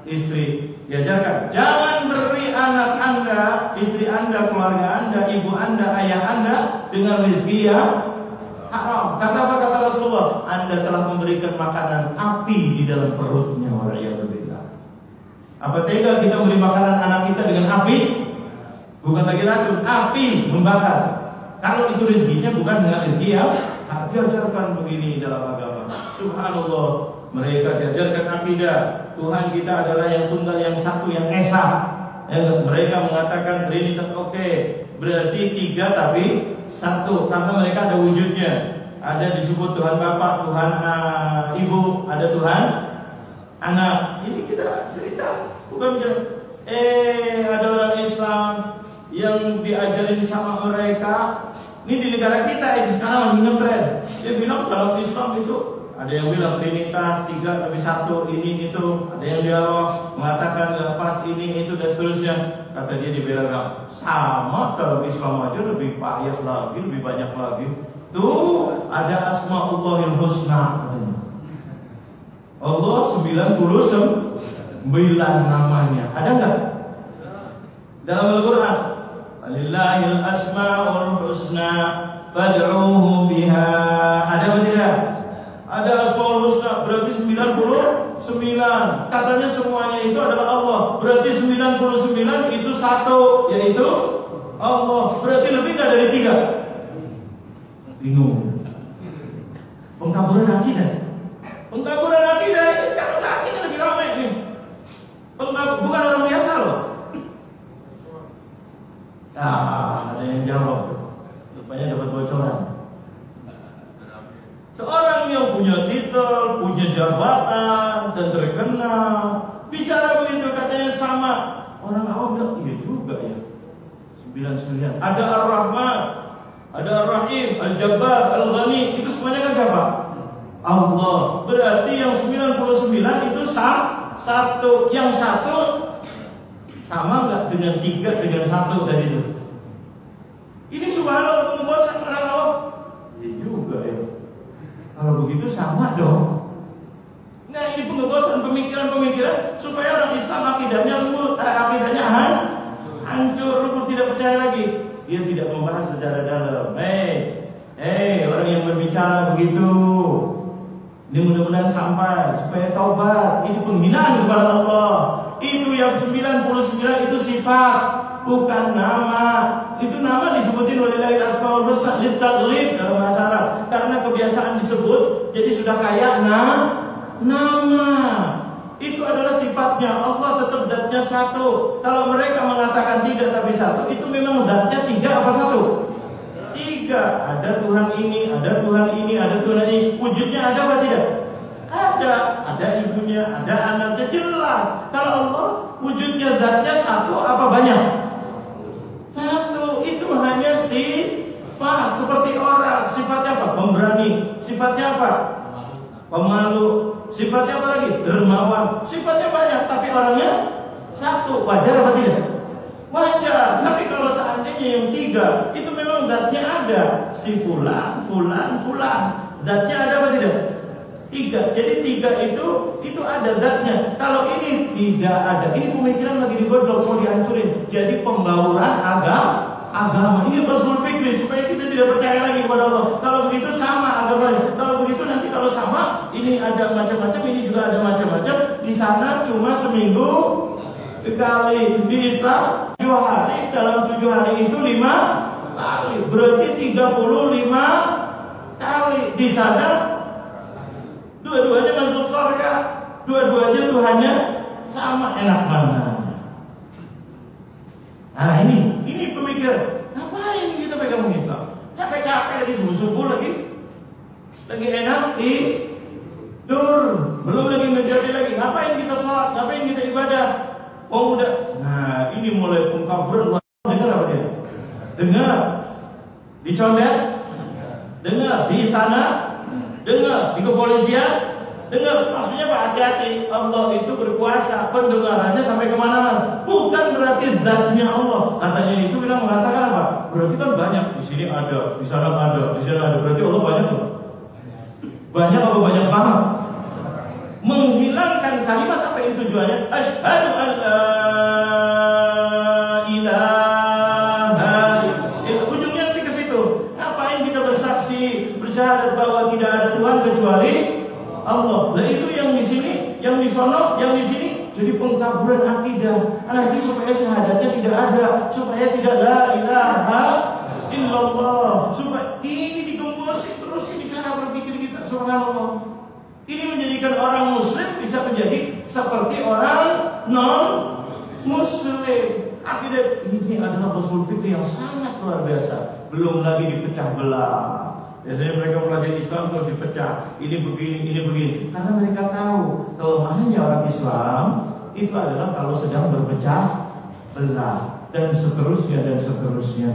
istri, diajarkan jangan beri anak anda, istri anda, keluarga anda, ibu anda, ayah anda dengan rezeki yang haram. Kata apa kata Rasulullah? Anda telah memberikan makanan api di dalam perutnya. Wallahualam. Apa tega kita beri makanan anak kita dengan api? Bukan lagi racun, api membakar. Kalau itu rezekinya bukan dengan rezeki yang diajarkan begini dalam agama. Subhanallah, mereka diajarkan akidah Tuhan kita adalah yang tunggal yang satu yang esa. Ya, mereka mengatakan Trinitas oke, okay. berarti tiga tapi satu karena mereka ada wujudnya. Ada disebut Tuhan Bapa, Tuhan uh, Ibu, ada Tuhan anak. Ini kita cerita, bukan bicara eh ada orang Islam yang diajarin sama mereka. Ini di negara kita ya sekarang lagi ngetren. Dia bilang dalam Islam itu ada yang bilang Trinitas tiga tapi satu ini itu. Ada yang dialog mengatakan lepas ini itu dan seterusnya. Kata dia dibilang sama dalam Islam aja lebih payah lagi, lebih banyak lagi. Tuh ada asma Allah yang husna. Allah 99 namanya. Ada enggak? Dalam Al-Qur'an. Alillahil asmaul husna fad'uuhu biha. Ada apa tidak? Ada asmaul husna berarti 99. Katanya semuanya itu adalah Allah. Berarti 99 itu satu yaitu Allah. Berarti lebih enggak dari tiga? Bingung. Pengkaburan akidah. Pengkaburan akidah ini sekarang saat ini lagi ramai nih. Pengkabur, bukan orang biasa loh. Nah, ada yang jawab. Rupanya dapat bocoran. Seorang yang punya titel, punya jabatan dan terkenal, bicara begitu katanya sama. Orang awam bilang, iya juga ya. 99. Ada Ar-Rahman, ada Ar-Rahim, Al-Jabbar, Al-Ghani, itu semuanya kan siapa? Allah. Berarti yang 99 itu satu. Yang satu sama nggak dengan tiga dengan satu tadi itu? Ini subhanallah pengebosan orang awam. Kalau begitu sama dong. Nah ini pengebosan pemikiran-pemikiran supaya orang Islam akidahnya lembut, eh, akidahnya han, hancur, lembut tidak percaya lagi. Dia tidak membahas secara dalam. Hei, hei orang yang berbicara begitu, ini mudah-mudahan sampai supaya taubat. Ini penghinaan kepada Allah. Itu yang 99 itu sifat, bukan nama. Itu nama disebutin oleh lain asmaul husna litaglib dalam bahasa Arab. Karena kebiasaan disebut jadi sudah kayak nah, nama. Itu adalah sifatnya Allah tetap zatnya satu. Kalau mereka mengatakan tiga tapi satu, itu memang zatnya tiga apa satu? Tiga. Ada Tuhan ini, ada Tuhan ini, ada Tuhan ini. Wujudnya ada apa tidak? Ada. Ada ibunya, ada anaknya jelas. Kalau Allah wujudnya zatnya satu apa banyak? Satu. Itu hanya sifat. Seperti orang. Sifatnya apa? Pemberani. Sifatnya apa? Pemalu. Sifatnya apa lagi? Dermawan. Sifatnya banyak, tapi orangnya satu. Wajar apa tidak? Wajar. Tapi kalau seandainya yang tiga, itu memang zatnya ada. Si fulan, fulan, fulan. Zatnya ada apa tidak? Tiga. Jadi tiga itu itu ada zatnya. Kalau ini tidak ada, ini pemikiran lagi digodok mau dihancurin. Jadi pembauran agama agama. Ini usul fikri supaya kita tidak percaya lagi kepada Allah. Kalau begitu sama agamanya. Kalau begitu nanti kalau sama, ini ada macam-macam, ini juga ada macam-macam. Di sana cuma seminggu kali di Islam tujuh hari dalam tujuh hari itu lima kali berarti tiga puluh lima kali di sana dua-duanya masuk surga. Dua-duanya Tuhannya sama enak mana nah ini ini pemikiran ngapain kita pegang Islam? Capek-capek lagi subuh-subuh lagi lagi enak di dur. Belum lagi menjadi lagi. Ngapain kita sholat? Ngapain kita ibadah? Oh udah nah ini mulai pengkaburan dengar apa dia? Dengar. Dicondet? Dengar. Di istana? Dengar. Di kepolisian dengar maksudnya pak hati-hati. Allah itu berkuasa. Pendengarannya sampai ke mana-mana. Bukan berarti zatnya Allah. Katanya itu bilang mengatakan apa? Berarti kan banyak. Di sini ada di sana ada di sana ada. Berarti Allah banyak loh banyak apa banyak banget? Menghilangkan kalimat apa yang tujuannya? Asyhadu an supaya tidak la ilaha illallah supaya ini digembosi terus ini cara berpikir kita subhanallah ini menjadikan orang muslim bisa menjadi seperti orang non muslim. Akidah ini adalah usul fikri yang sangat luar biasa. Belum lagi dipecah belah. Biasanya mereka pelajari Islam terus dipecah. Ini begini, ini begini. Karena mereka tahu kelemahannya orang Islam itu adalah kalau sedang berpecah belah dan seterusnya dan seterusnya.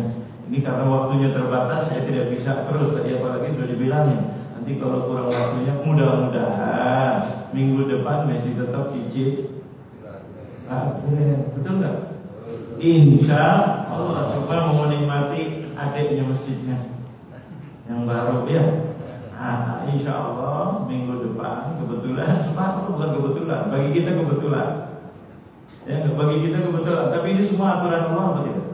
Ini karena waktunya terbatas saya tidak bisa terus tadi apalagi sudah dibilangin. Nanti kalau kurang waktunya mudah-mudahan minggu depan masih tetap cicit. Ah, betul nggak? Insya Allah coba mau menikmati adiknya masjidnya yang baru ya. Nah, insya Allah minggu depan kebetulan sepatu bukan kebetulan bagi kita kebetulan ya bagi kita kebetulan. Tapi ini semua aturan Allah atau tidak?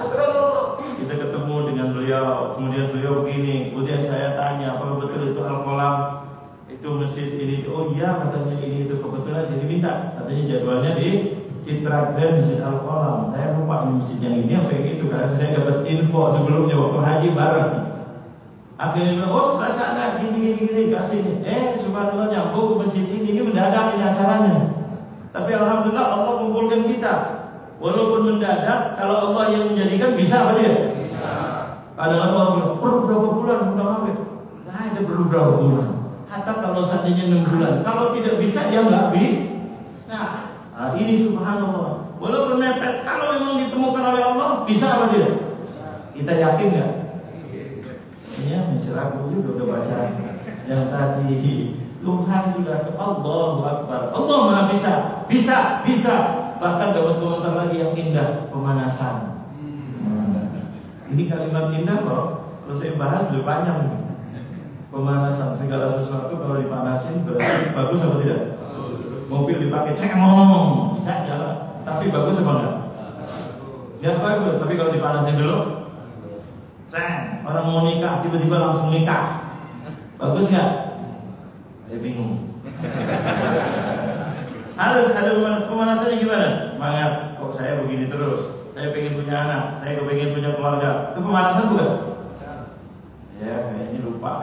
Aturan. Allah kita ketemu dengan beliau kemudian beliau begini kemudian saya tanya apa betul itu al kolam itu masjid ini. Oh iya katanya ini itu kebetulan. Jadi minta katanya jadwalnya di Citra Grand Masjid Al Kolam saya lupa di masjid yang ini apa yang itu karena saya dapat info sebelumnya waktu haji bareng. Akhirnya bilang, oh sebelah sana, gini, gini, gini, kasih ini. Eh, subhanallah nyambung ke masjid ini, ini mendadak ini acaranya. Tapi Alhamdulillah Allah kumpulkan kita. Walaupun mendadak, kalau Allah yang menjadikan bisa apa dia? Bisa. Kadang Allah bilang, perlu berapa bulan udah ngambil? Nah, ada perlu berapa bulan? Hatta kalau seandainya 6 bulan. Kalau tidak bisa, dia nggak bisa. Nah, ini subhanallah. Walaupun mepet, kalau memang ditemukan oleh Allah, bisa apa tidak? Kita yakin nggak? Ya, masih ragu juga udah baca yang tadi. Tuhan sudah Allah Akbar. Allah Maha bisa, bisa, bisa. Bahkan dapat komentar lagi yang indah, pemanasan. Hmm. Ini kalimat indah loh. Kalau saya bahas lebih panjang. Pemanasan segala sesuatu kalau dipanasin berarti bagus apa tidak? Mobil dipakai cengong bisa jalan, tapi bagus apa enggak? Ya bagus, tapi kalau dipanasin dulu, Ceng, orang mau nikah tiba-tiba langsung nikah. Bagus nggak? Saya bingung. Harus ada pemanas pemanasannya gimana? Semangat. Kok saya begini terus? Saya pengen punya anak, saya pengen punya keluarga. Itu pemanasan bukan? Ya, kayaknya lupa.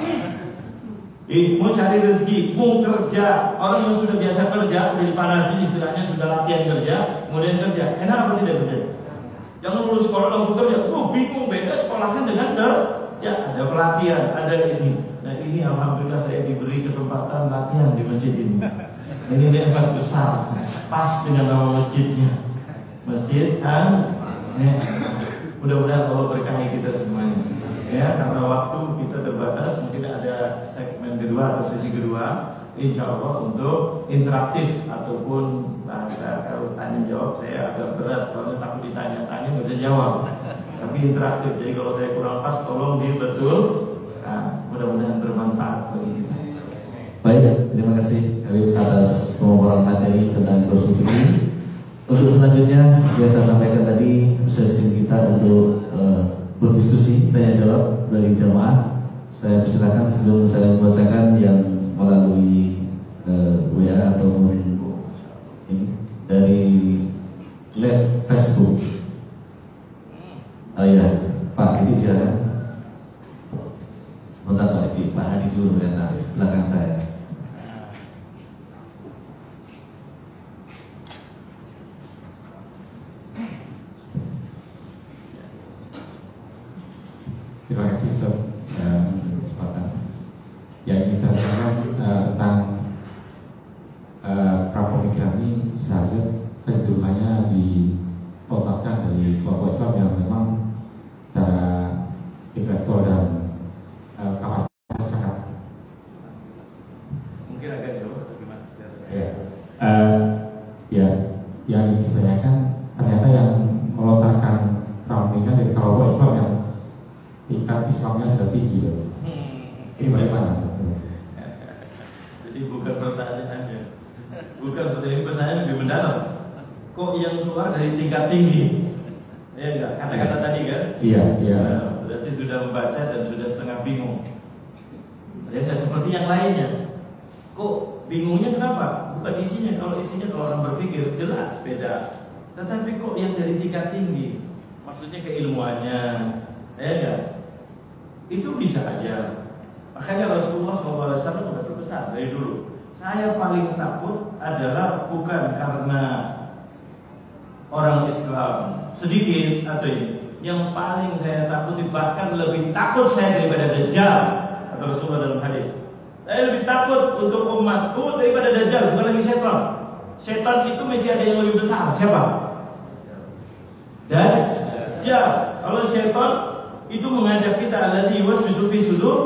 Eh, mau cari rezeki, mau kerja. Orang yang sudah biasa kerja, udah dipanasin istilahnya sudah latihan kerja, kemudian kerja. Enak apa tidak kerja? Jangan lulus sekolah langsung kerja. Oh bingung beda sekolahnya dengan kerja. Ada pelatihan, ada ini. Nah ini alhamdulillah saya diberi kesempatan latihan di masjid ini. Ini nikmat besar, pas dengan nama masjidnya. Masjid An. Ya. Mudah-mudahan Allah berkahi kita semuanya. Ya, karena waktu kita terbatas, mungkin ada segmen kedua atau sesi kedua insya Allah untuk interaktif ataupun bahasa kalau tanya jawab saya agak berat soalnya takut ditanya-tanya nggak bisa jawab tapi interaktif jadi kalau saya kurang pas tolong di betul nah, mudah-mudahan bermanfaat bagi kita baik terima kasih Habib atas pemaparan materi tentang kursus ini untuk selanjutnya seperti yang saya sampaikan tadi sesi kita untuk uh, berdiskusi tanya jawab dari jamaah saya persilakan sebelum saya membacakan yang melalui uh, eh, WA atau ini dari live Facebook. Oh iya, Pak Didi silakan. Sebentar Pak Didi, Pak Hadi dulu ternyata belakang saya. Terima kasih Sob kesempatan. Yang ingin saya sampaikan uh, tentang uh, pemikiran ini saya lihat kecenderungannya dikotakkan dari kelompok Islam yang memang secara intelektual dan uh, kapasitas sangat mungkin agak jauh gimana? Ya, uh, ya, yang ingin saya tanyakan ternyata yang melontarkan pemikiran dari kelompok Islam yang tingkat Islamnya sudah tinggi. Hmm. Ini bagaimana? Jadi bukan pertanyaannya, bukan pertanyaan pertanyaan lebih mendalam. Kok yang keluar dari tingkat tinggi? Ya enggak, kata-kata ya. tadi kan? Iya, iya. Nah, berarti sudah membaca dan sudah setengah bingung. Ya enggak seperti yang lainnya. Kok bingungnya kenapa? Bukan isinya. Kalau isinya kalau orang berpikir jelas beda. Tetapi kok yang dari tingkat tinggi? Maksudnya keilmuannya, ya enggak? Itu bisa aja. Makanya Rasulullah SAW sudah berpesan dari dulu. Saya paling takut adalah bukan karena orang Islam sedikit atau ini, yang paling saya takuti bahkan lebih takut saya daripada Dajjal kata Rasulullah dalam hadis. Saya lebih takut untuk umatku daripada Dajjal, bukan lagi setan. Setan itu masih ada yang lebih besar. Siapa? Dan ya, kalau setan itu mengajak kita alladzi yuwaswisu fi sudur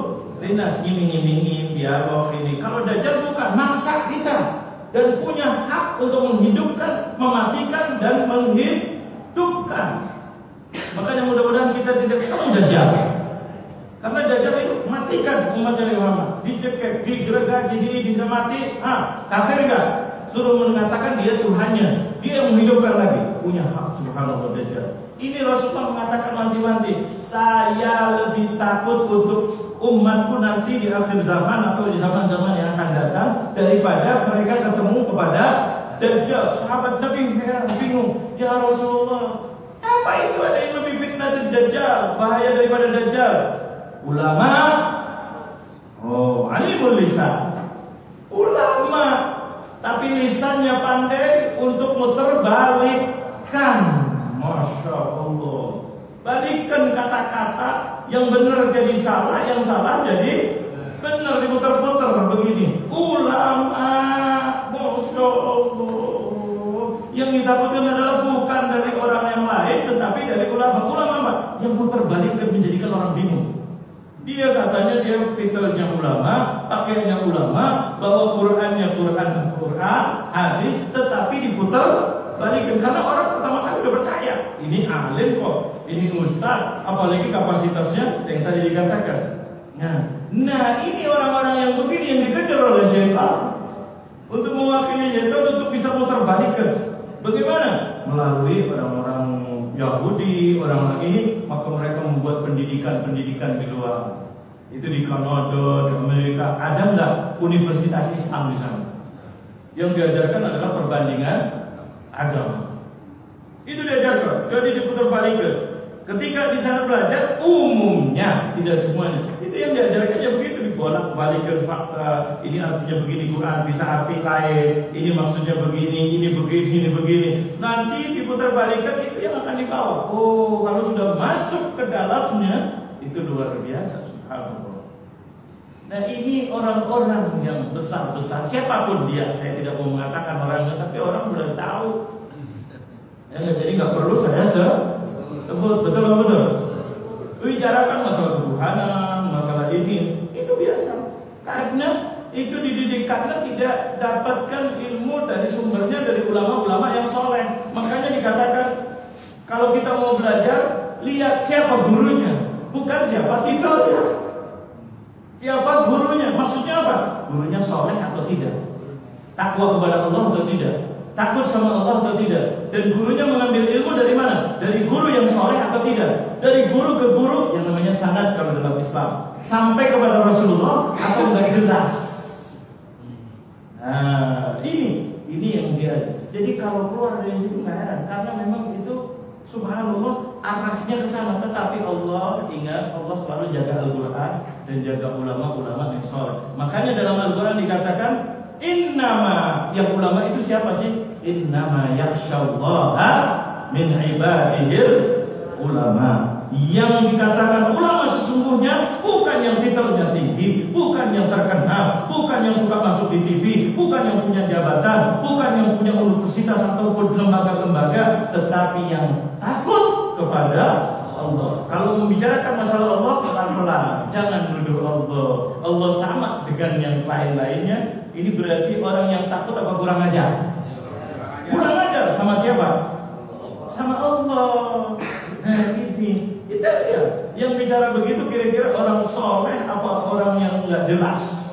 linnas ngiming-ngimingi dialog ini. Kalau Dajjal bukan maksa kita dan punya hak untuk menghidupkan, mematikan dan menghidupkan. Makanya mudah-mudahan kita tidak ketemu Dajjal. Karena Dajjal itu matikan umat Nabi Muhammad, dicekek, digergaji, di bisa mati. Ah, kafir enggak? Suruh mengatakan dia Tuhannya, dia yang menghidupkan lagi. Punya hak subhanallah Dajjal. Ini Rasulullah mengatakan nanti-nanti, saya lebih takut untuk umatku nanti di akhir zaman atau di zaman-zaman yang akan datang daripada mereka ketemu kepada Dajjal. Sahabat Nabi heran bingung, ya Rasulullah, apa itu ada yang lebih fitnah dari Dajjal, bahaya daripada Dajjal? Ulama, oh alimul lisan, ulama, tapi lisannya pandai untuk muter balikkan. Masya Allah. Balikan kata-kata yang benar jadi salah, yang salah jadi benar diputar-putar begini. Ulama, Masya Allah. Yang ditakutkan adalah bukan dari orang yang lain, tetapi dari ulama. Ulama apa? Yang putar balik dan menjadikan orang bingung. Dia katanya dia titelnya ulama, pakaiannya ulama, bawa Qurannya Quran Quran, hadis, tetapi diputar balikan karena orang pertama kali udah percaya ini alim kok, ini ustaz, apalagi kapasitasnya yang tadi dikatakan. Nah, nah ini orang-orang yang begini yang dikejar oleh syaitan untuk mewakili syaitan untuk bisa putar balikan. Bagaimana? Melalui orang-orang Yahudi, orang-orang ini, maka mereka membuat pendidikan-pendidikan di luar. Itu di Kanada, di Amerika, ada nggak universitas Islam di sana? Yang diajarkan adalah perbandingan agama. Itu diajarkan. Jadi diputar balikan. Ketika di sana belajar, umumnya tidak semuanya. Itu yang diajarkan ya begitu dibolak balikan fakta. Ini artinya begini Quran bisa arti lain. Ini maksudnya begini, ini begini, ini begini. Nanti diputar balikan itu yang akan dibawa. Oh, kalau sudah masuk ke dalamnya itu luar biasa. Subhanallah. Nah ini orang-orang yang besar-besar siapa pun dia, saya tidak mau mengatakan orangnya, tapi orang sudah tahu. Ya, jadi nggak perlu saya sebut, betul betul? Bicarakan masalah Tuhanan, masalah ini, itu biasa. Karena itu dididik karena tidak dapatkan ilmu dari sumbernya dari ulama-ulama yang soleh. Makanya dikatakan kalau kita mau belajar, lihat siapa gurunya, bukan siapa titelnya. Siapa gurunya? Maksudnya apa? Gurunya soleh atau tidak? Takwa kepada Allah atau tidak? Takut sama Allah atau tidak? Dan gurunya mengambil ilmu dari mana? Dari guru yang soleh atau tidak? Dari guru ke guru yang namanya sanad kalau dalam Islam. Sampai kepada Rasulullah atau enggak jelas. Nah, ini ini yang dia. Jadi kalau keluar dari situ nggak heran karena memang subhanallah arahnya ke sana. Tetapi Allah ingat Allah selalu jaga Al-Quran dan jaga ulama-ulama yang soleh. Makanya dalam Al-Quran dikatakan innama yang ulama itu siapa sih? Innama yakhsyallaha min ibadihil ulama. Yang dikatakan ulama sesungguhnya bukan yang titelnya tinggi, bukan yang terkenal, bukan yang suka masuk di TV, bukan yang punya jabatan, bukan yang punya universitas ataupun lembaga-lembaga, tetapi yang takut kepada Allah. Kalau membicarakan masalah Allah pelan-pelan, jangan menuduh Allah. Allah sama dengan yang lain-lainnya. Ini berarti orang yang takut apa kurang ajar? Kurang ajar sama siapa? Sama Allah. Nah ini kita lihat yang bicara begitu kira-kira orang soleh apa orang yang nggak jelas?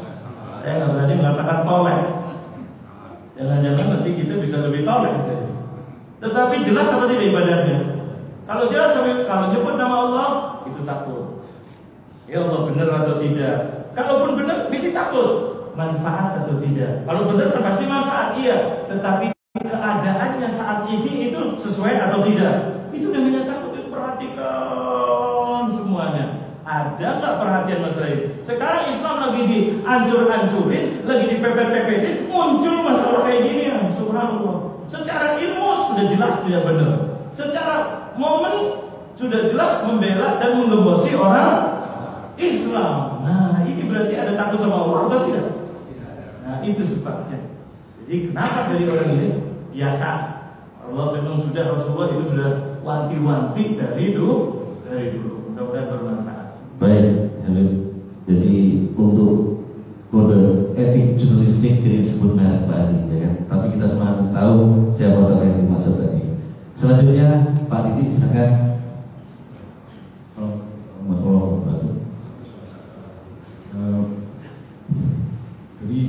Saya nggak berani mengatakan toleh. Jangan-jangan nanti kita bisa lebih toleh. Tetapi jelas apa tidak ibadahnya? Kalau jelas kalau nyebut nama Allah itu takut. Ya Allah benar atau tidak? Kalaupun benar mesti takut. Manfaat atau tidak? Kalau benar kan pasti manfaat iya. Tetapi keadaannya saat ini itu sesuai atau tidak? Itu namanya takut. Ada nggak perhatian masalah ini? Sekarang Islam lagi dihancur-hancurin, lagi dipepet-pepetin, muncul masalah kayak gini ya. Subhanallah. Secara ilmu sudah jelas tidak benar. Secara momen sudah jelas membela dan menggembosi orang Islam. Nah, ini berarti ada takut sama Allah atau tidak? Nah, itu sebabnya. Jadi kenapa dari orang ini biasa? Allah memang sudah Rasulullah itu sudah wanti-wanti dari dulu, dari dulu. Mudah-mudahan bermanfaat. Baik. Jadi untuk kode etik jurnalistik tidak disebut merek Pak Adi, ya kan? Tapi kita semua tahu siapa orang yang dimaksud tadi. Selanjutnya Pak Didi silakan. Assalamualaikum warahmatullahi Eh, jadi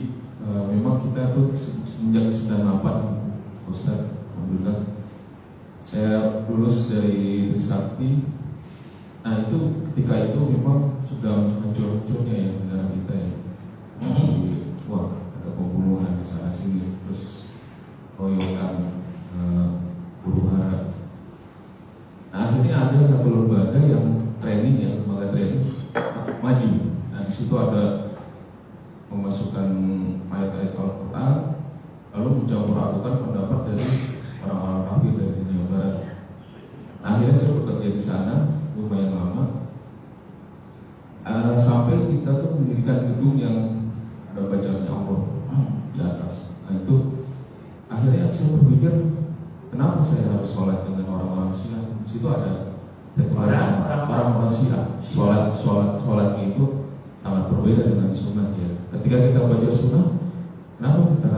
eh, memang kita tuh se- semenjak 98 Ustaz, Alhamdulillah saya lulus dari Trisakti nah itu ketika itu memang sudah hancur-hancurnya ya negara kita ya Jadi, wah ada pembunuhan di sana sini terus royokan eh, huru hara Nah, akhirnya ada satu lembaga yang training ya, lembaga training ma- maju. Nah, di situ ada memasukkan ayat-ayat Al-Quran, lalu mencampur adukan pendapat dari orang-orang kafir dari dunia barat. Nah, akhirnya saya bekerja di sana lumayan lama, Eh, sampai kita tuh mendirikan gedung yang ada bacaan Allah di atas. Nah itu akhirnya saya berpikir kenapa saya harus sholat dengan orang-orang Syiah? Di situ ada orang-orang Syiah. Sholat, sholat, sholatnya itu sangat berbeda dengan sunnah ya. Ketika kita belajar sunnah, kenapa kita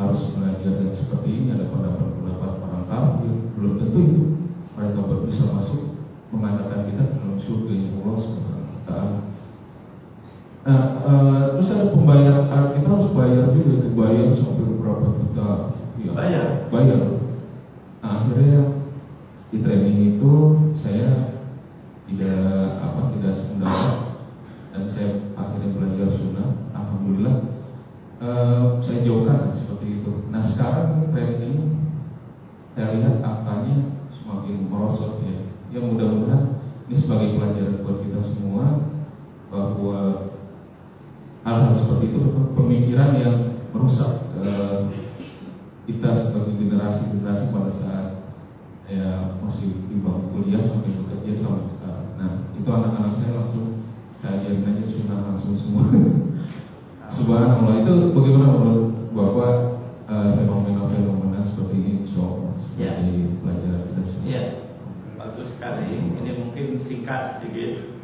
harus belajar yang seperti ini? Ada pendapat-pendapat orang kafir, belum tentu itu mereka bisa masuk mengatakan kita dalam surga yang Allah Ta'ala. Nah, eh, terus ada pembayaran, kita harus bayar juga, dibayar sampai berapa juta ya, Bayar. Bayar. Nah, akhirnya di training itu saya tidak apa tidak mendapat dan saya akhirnya belajar sunnah. Alhamdulillah eh, saya jauhkan seperti itu. Nah sekarang training ini saya lihat angkanya semakin merosot ya. Ya mudah-mudahan ini sebagai pelajaran buat kita semua bahwa hal-hal seperti itu pemikiran yang merusak eh, kita sebagai generasi-generasi pada saat ya masih di bangku kuliah sampai bekerja sampai sekarang. Nah itu anak-anak saya langsung saya ajarin aja sunnah langsung semua. Subhanallah itu bagaimana menurut bapak eh, fenomena-fenomena seperti ini Allah Ya. sebagai pelajaran kita semua. Iya, bagus sekali. Ini mungkin singkat sedikit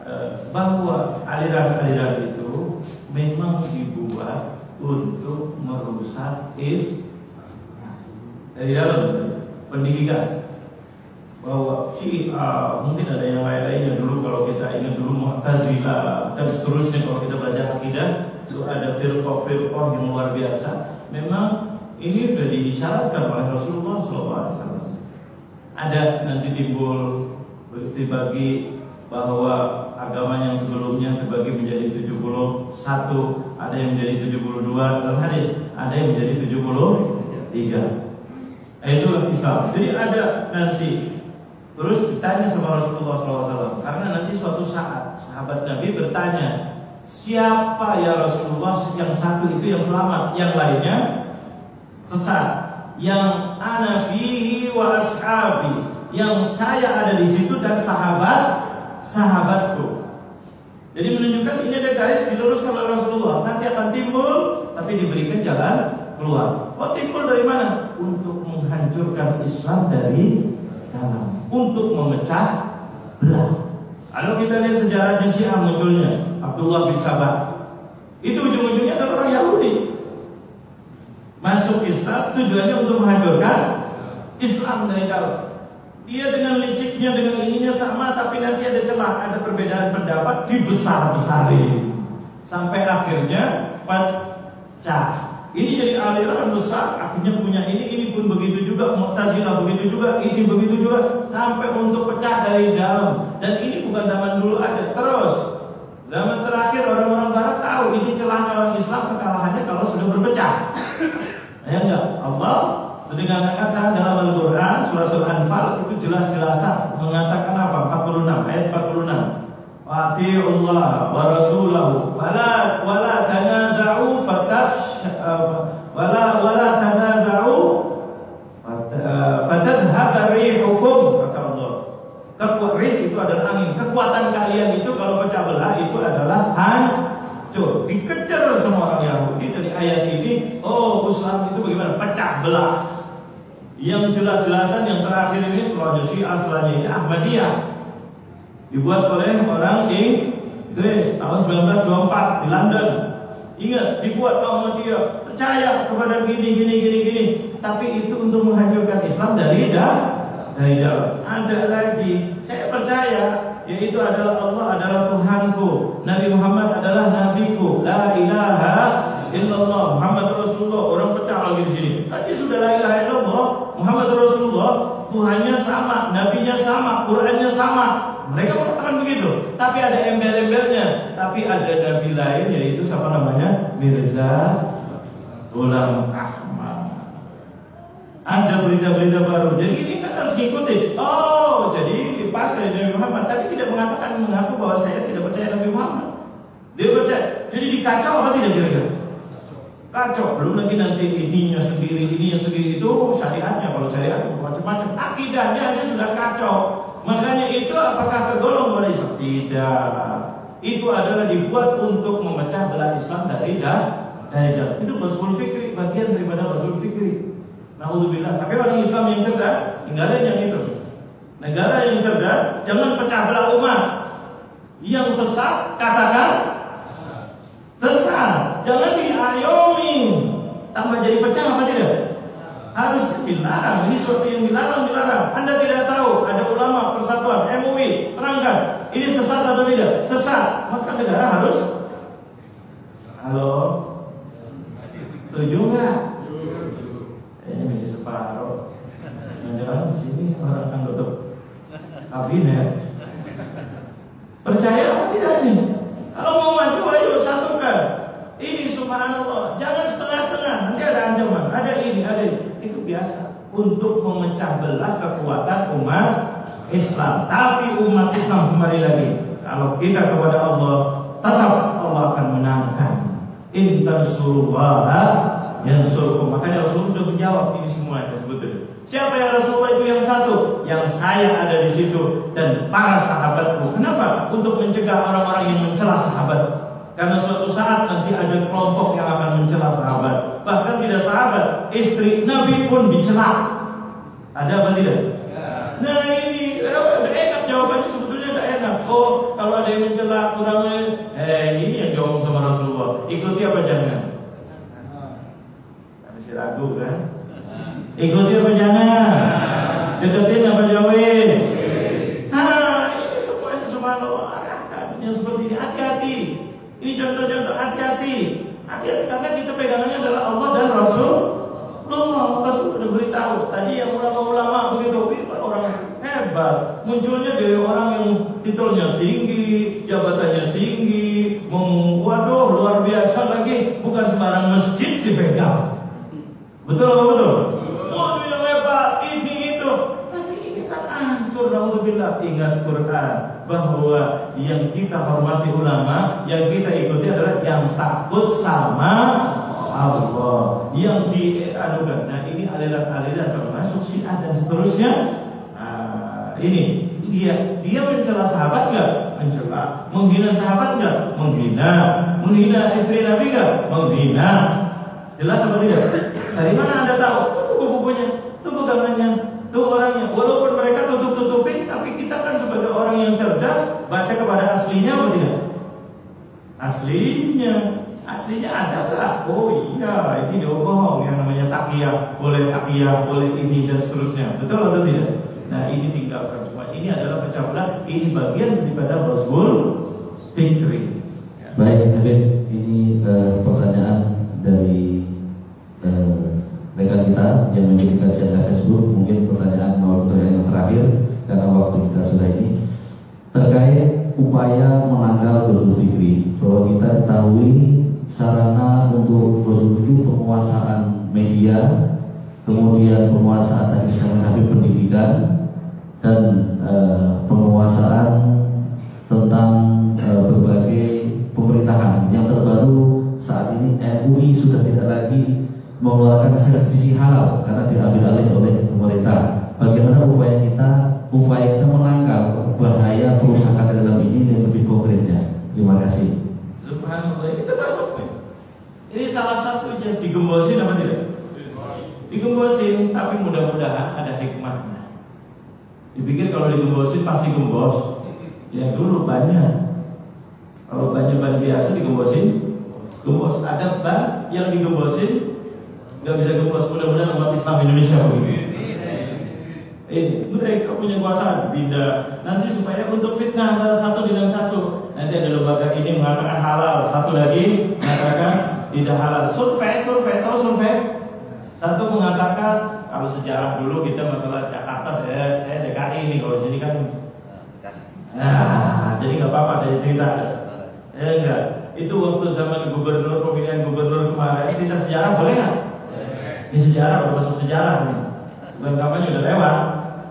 Eh, bahwa aliran-aliran itu memang dibuat untuk merusak is dari dalam pendidikan. Bahwa Syiah mungkin ada yang lain-lainnya dulu kalau kita ingat dulu Mu'tazilah dan seterusnya. Kalau kita belajar akidah itu ada firqah-firqah yang luar biasa. Memang ini sudah diisyaratkan oleh Rasulullah SAW ada nanti timbul dibagi bahwa agama yang sebelumnya terbagi menjadi 71 ada yang menjadi 72 dalam hadis ada yang menjadi 73 Eh, itulah Islam. Jadi ada nanti terus ditanya sama Rasulullah SAW karena nanti suatu saat sahabat Nabi bertanya siapa ya Rasulullah yang satu itu yang selamat, yang lainnya sesat. Yang ana fihi wa ashabi, yang saya ada di situ dan sahabat sahabatku. Jadi menunjukkan ini ada garis diluruskan oleh Rasulullah. Nanti akan timbul, tapi diberikan jalan keluar. Oh timbul dari mana? Untuk menghancurkan Islam dari dalam, untuk memecah belah. Kalau kita lihat sejarah Syiah munculnya Abdullah bin Sabah, itu ujung-ujungnya adalah orang Yahudi. Masuk Islam tujuannya untuk menghancurkan Islam dari dalam. Dia dengan liciknya, dengan ininya sama, tapi nanti ada celah, ada perbedaan pendapat dibesar-besarin. Sampai akhirnya pecah. Ini jadi aliran besar, akhirnya punya ini, ini pun begitu juga, Mu'tazilah begitu juga, ini begitu juga, sampai untuk pecah dari dalam. Dan ini bukan zaman dulu aja, terus. Zaman terakhir orang-orang barat tahu ini celahnya orang Islam kekalahannya kalau sudah berpecah. Ya enggak? Allah sedang kata dalam Al-Quran surat Al-Anfal itu jelas-jelasan mengatakan apa? 46 ayat 46. وأطيعوا الله ورسوله ولا ولا تنازعوا فتفش ولا ولا تنازعوا فتذهب ريحكم kata Allah. Kekuatan itu adalah angin. Kekuatan kalian itu kalau pecah belah itu adalah hancur. Dikejar semua orang Yahudi dari ayat ini. Oh, Islam itu bagaimana? Pecah belah. Yang jelas-jelasan yang terakhir ini setelahnya Syiah, setelahnya Ahmadiyah. Dibuat oleh orang Inggris tahun 1924 di London. Ingat, dibuat Ahmadiyah, percaya kepada gini, gini, gini, gini. Tapi itu untuk menghancurkan Islam dari dalam. Dari dalam. Ada lagi, saya percaya yaitu adalah Allah adalah Tuhanku, Nabi Muhammad adalah nabiku. La ilaha illallah Muhammad Rasulullah. Orang pecah lagi di sini. Tadi sudah la ilaha illallah Muhammad Rasulullah. Tuhannya sama, nabinya sama, Qurannya sama. Mereka mengatakan begitu. Tapi ada embel-embelnya. Tapi ada nabi lain yaitu siapa namanya? Mirza Ulam Ahmad. Ada berita-berita baru. Jadi ini kan harus diikuti. Oh, jadi pas dari Nabi Muhammad, tapi tidak mengatakan mengaku bahwa saya tidak percaya Nabi Muhammad. Dia percaya. Jadi dikacau apa tidak kira-kira? Kacau. Belum lagi nanti ininya sendiri, ininya sendiri itu syariatnya. Kalau syariat macam-macam. Akidahnya aja sudah kacau. Makanya itu apakah tergolong Islam? Tidak. Itu adalah dibuat untuk memecah belah Islam dari dah dari dalam. Itu Rasul Fikri, bagian daripada Rasul Fikri. Nauzubillah. Tapi orang Islam yang cerdas, tinggalin yang itu. Negara yang cerdas, jangan pecah belah umat. Yang sesat, katakan sesat. Jangan diayomi. Tambah jadi pecah apa tidak? Harus dilarang. Ini sesuatu yang dilarang, dilarang. Anda tidak tahu, ada ulama persatuan MUI terangkan ini sesat atau tidak? Sesat. Maka negara harus Halo. Setuju nggak? Kayaknya masih separuh. Jangan-jangan di sini orang akan tutup kabinet. Percaya apa tidak nih? Kalau mau maju, ayo satukan. Ini subhanallah, jangan setengah-setengah. Nanti ada ancaman, ada ini, ada ini. Itu biasa untuk memecah belah kekuatan umat Islam. Tapi umat Islam kembali lagi, kalau kita kepada Allah, tetap Allah akan menangkan. Intan surullah yang suruh makanya Rasulullah sudah menjawab ini semua sebetulnya. Siapa yang Rasulullah itu yang satu? Yang saya ada di situ dan para sahabatku. Kenapa? Untuk mencegah orang-orang yang mencela sahabat. Karena suatu saat nanti ada kelompok yang akan mencela sahabat. Bahkan tidak sahabat, istri Nabi pun dicela. Ada apa tidak? Nah ini udah enak jawabannya sebetulnya udah enak. Oh kalau ada yang mencela kurang eh ini yang diomong sama Rasulullah. Ikuti apa jangan? Masih ragu kan? Ikuti apa jangan? Deketin apa jauhin? Nah, ini semuanya subhanallah arahkan yang seperti ini. Hati-hati. Ini contoh-contoh hati-hati. Hati-hati karena kita pegangannya adalah Allah dan Rasul. Sudah beritahu. Tadi yang ulama-ulama begitu, itu orang hebat. Munculnya dari orang yang titelnya tinggi, jabatannya tinggi, waduh luar biasa lagi, bukan sembarang masjid dipegang. Betul atau betul? Waduh yang hebat, ini itu. Tapi ini kan hancur, naudzubillah. Ingat Quran bahwa yang kita hormati ulama, yang kita ikuti adalah yang takut sama Allah. Yang dianukan. Nah ini aliran-aliran termasuk Syiah dan seterusnya. Nah, ini dia dia mencela sahabat nggak? Mencela. Menghina sahabat nggak? Menghina. Menghina istri Nabi nggak? Menghina. Jelas apa tidak? Dari mana anda tahu? Buku-bukunya, tuh pegangannya, tuh orangnya. Walaupun mereka tutup-tutupin, tapi kita kan sebagai orang yang cerdas baca kepada aslinya apa tidak? Aslinya, aslinya ada tak? Oh iya, ini dia bohong. Yang namanya takiyah, boleh takiyah, boleh ini dan seterusnya. Betul atau tidak? Nah ini tinggalkan semua. Ini adalah pecah belah. Ini bagian daripada Rasul Fikri. Baik, Habib, ini eh, pertanyaan dari eh, rekan kita yang menjadi kajian di Facebook. Mungkin pertanyaan nomor pertanyaan yang terakhir karena waktu kita sudah ini terkait upaya menangkal Rasul Fikri. Bahwa kita ketahui sarana untuk Fikri penguasaan media, kemudian penguasaan tadi saya Habib pendidikan dan eh, penguasaan tentang eh, berbagai pemerintahan yang terbaru saat ini MUI sudah tidak lagi mengeluarkan sertifikasi halal karena diambil alih oleh pemerintah. Bagaimana upaya kita upaya kita menangkal bahaya perusahaan dalam ini yang lebih konkretnya? Terima kasih. Subhanallah ini termasuk Ini salah satu yang digembosin apa tidak? Digembosin, tapi mudah-mudahan ada hikmahnya. Dipikir kalau digembosin pasti gembos. Ya dulu banyak. Kalau banyak ban biasa digembosin, gembos. Ada ban yang digembosin nggak bisa gembos. Mudah-mudahan umat Islam Indonesia begitu. Ini mereka punya kuasa pindah nanti supaya untuk fitnah antara satu dengan satu nanti ada lembaga ini mengatakan halal satu lagi mengatakan tidak halal. Survei, survei, tahu survei? Satu mengatakan kalau sejarah dulu kita masalah Jakarta saya saya DKI ini kalau sini kan Nah, jadi nggak apa-apa saya cerita. Ya enggak. Itu waktu zaman gubernur pemilihan gubernur kemarin cerita sejarah boleh nggak? Ini sejarah udah masuk sejarah nih. Bulan kampanye udah lewat.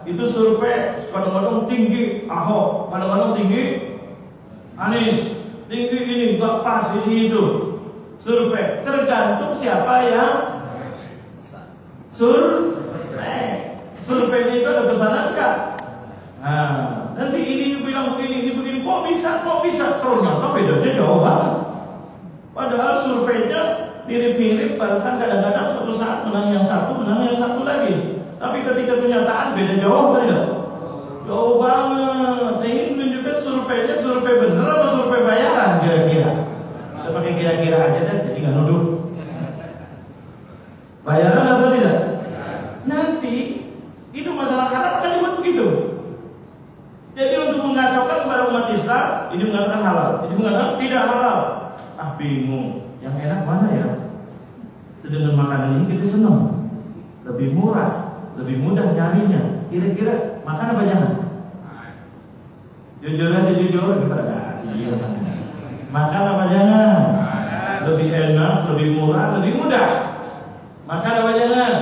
Itu survei kadang-kadang tinggi Ahok, kadang-kadang tinggi Anies, tinggi ini nggak pas ini itu survei. Tergantung siapa yang survei survei itu ada pesanan kak nah nanti ini bilang begini ini begini. Kok bisa kok bisa? Ternyata bedanya? Jauh banget. Padahal surveinya mirip-mirip bahkan kadang-kadang suatu saat menang yang satu menang yang satu lagi. Tapi ketika kenyataan beda jauh tidak jauh banget. Nah, ini menunjukkan surveinya survei bener apa survei bayaran kira-kira saya pakai kira-kira aja deh, jadi nggak nuduh. Bayaran atau tidak? Nanti itu masalah karena akan dibuat begitu. Jadi untuk mengacaukan kepada umat Islam, ini mengatakan halal, ini mengatakan tidak halal. Ah bingung, yang enak mana ya? Sedangkan makanan ini kita senang, lebih murah, lebih mudah nyarinya. Kira-kira makan apa jangan? Jujur aja jujur, daripada Makan apa jangan? Lebih enak, lebih murah, lebih mudah. Makan apa jangan?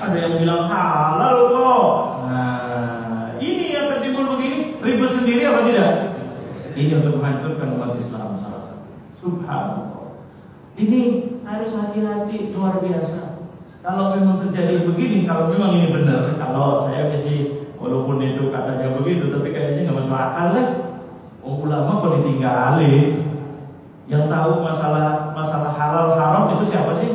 Ada yang bilang halal kok. Nah, ini yang timbul begini, ribut sendiri apa tidak? Ini untuk menghancurkan umat Islam salah satu. Subhanallah. Ini harus hati-hati luar biasa. Kalau memang terjadi begini, kalau memang ini benar, kalau saya masih walaupun itu katanya begitu, tapi kayaknya nggak masuk akal lah. Oh, ulama kok ditinggalin? Yang tahu masalah masalah halal haram itu siapa sih?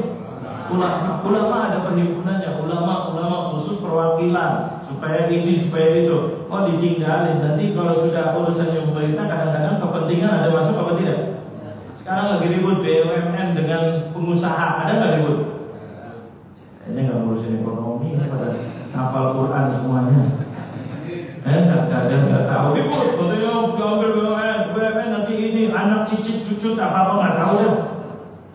Ulama. Ulama ada perhimpunannya. Ulama ulama khusus perwakilan supaya ini supaya itu. Oh ditinggalin. Nanti kalau sudah urusannya pemerintah kadang-kadang kepentingan ada masuk apa tidak? Sekarang lagi ribut BUMN dengan pengusaha. Ada nggak ribut? Kayaknya nggak ngurusin ekonomi pada hafal Quran semuanya. Eh, nggak ada nggak tahu ribut. Katanya ambil BUMN, BUMN nanti ini anak cicit cucu apa apa nggak tahu deh.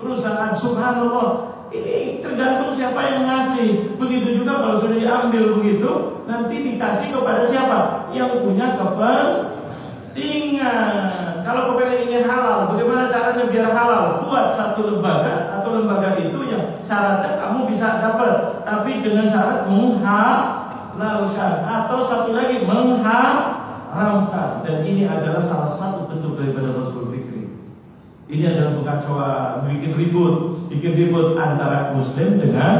Perusahaan Subhanallah ini tergantung siapa yang ngasih. Begitu juga kalau sudah diambil begitu, nanti dikasih kepada siapa? Yang punya kepentingan. Kalau kepentingan ini halal, bagaimana caranya biar halal? Buat satu lembaga atau lembaga itu yang syaratnya kamu bisa dapat, tapi dengan syarat mengha melakukan atau satu lagi mengharamkan dan ini adalah salah satu bentuk daripada Rasul Fikri. Ini adalah pengacauan, bikin ribut, bikin ribut antara Muslim dengan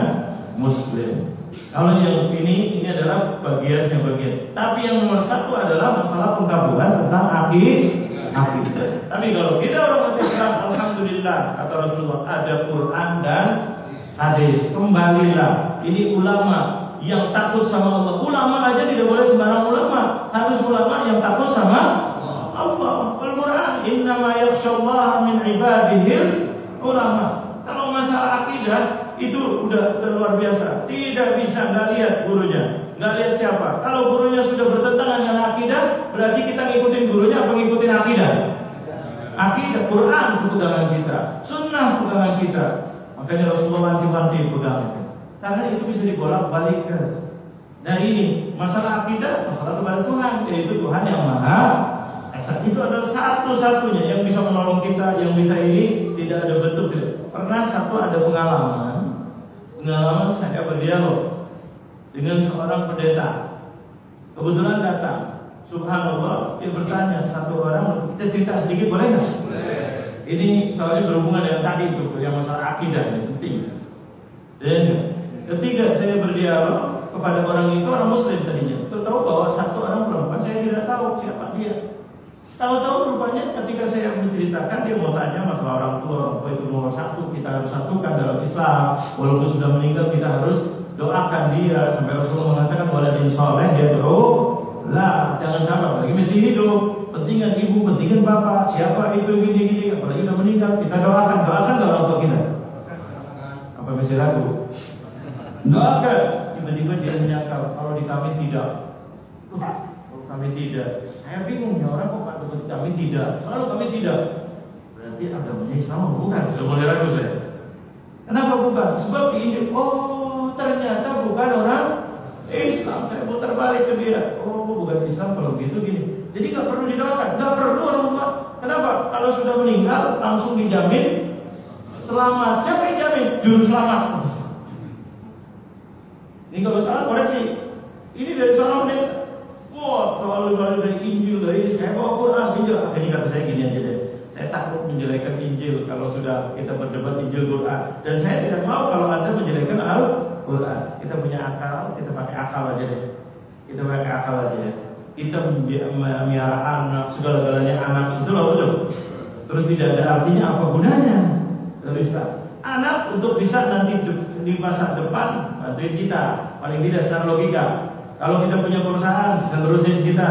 Muslim. Kalau yang ini ini adalah bagian yang bagian. Tapi yang nomor satu adalah masalah pengkaburan tentang akidah. Tapi kalau kita orang Islam, alhamdulillah kata Rasulullah ada Quran dan hadis. Kembalilah. Ini ulama yang takut sama Allah. Ulama aja tidak boleh sembarang ulama. Harus ulama yang takut sama Allah. Al-Quran innama min ibadihil ulama. Kalau masalah akidah itu udah, udah luar biasa. Tidak bisa nggak lihat gurunya, nggak lihat siapa. Kalau gurunya sudah bertentangan dengan akidah, berarti kita ngikutin gurunya apa ngikutin akidah? Akidah Quran pegangan kita, Sunnah pegangan kita. Makanya Rasulullah wanti-wanti pegangan. Karena itu bisa dibolak-balikkan. Nah ini masalah akidah, masalah kepada Tuhan, yaitu Tuhan yang maha esa. Itu adalah satu-satunya yang bisa menolong kita, yang bisa ini tidak ada bentuk. Pernah satu ada pengalaman, pengalaman saya berdialog dengan seorang pendeta. Kebetulan datang, Subhanallah, dia bertanya satu orang, kita cerita sedikit boleh nggak? Ini soalnya berhubungan dengan tadi itu, yang masalah akidah yang penting. Dan Ketiga saya berdialog kepada orang itu orang muslim tadinya. Tahu bahwa satu orang perempuan saya tidak tahu siapa dia. Tahu-tahu rupanya ketika saya menceritakan dia mau tanya masalah orang tua, orang tua itu nomor satu kita harus satukan dalam Islam. Walaupun sudah meninggal kita harus doakan dia sampai Rasulullah mengatakan waladin soleh dia doa lah jangan sabar lagi masih hidup pentingan ibu pentingan bapak siapa itu gini gini apalagi udah meninggal kita doakan doakan gak orang tua kita apa masih ragu doakan tiba-tiba dia menyangkal kalau di kami tidak kalau kami tidak saya bingung ya orang kok di kami tidak selalu kami tidak berarti agamanya Islam bukan sudah mulai ragu saya kenapa bukan sebab ini oh ternyata bukan orang Islam. Saya putar balik ke dia. Oh, bukan Islam kalau gitu gini. Jadi nggak perlu didoakan, nggak perlu orang tua. Kenapa? Kalau sudah meninggal langsung dijamin selamat. Siapa yang jamin? Juru selamat. Ini kalau salah koreksi. Ini dari seorang menit. Wah, kalau dari Injil dari saya bawa Quran, Injil. Ini kata saya gini aja deh. Saya takut menjelekkan Injil kalau sudah kita berdebat Injil Quran. Dan saya tidak mau kalau Anda menjelekkan Al-Quran. Kita punya akal, kita pakai akal aja deh. Kita pakai akal aja deh. Kita memiara anak, segala-galanya anak, itu loh betul. Terus tidak ada artinya apa gunanya? Terus anak untuk bisa nanti di masa depan bantuin kita, paling tidak secara logika. Kalau kita punya perusahaan bisa terusin kita,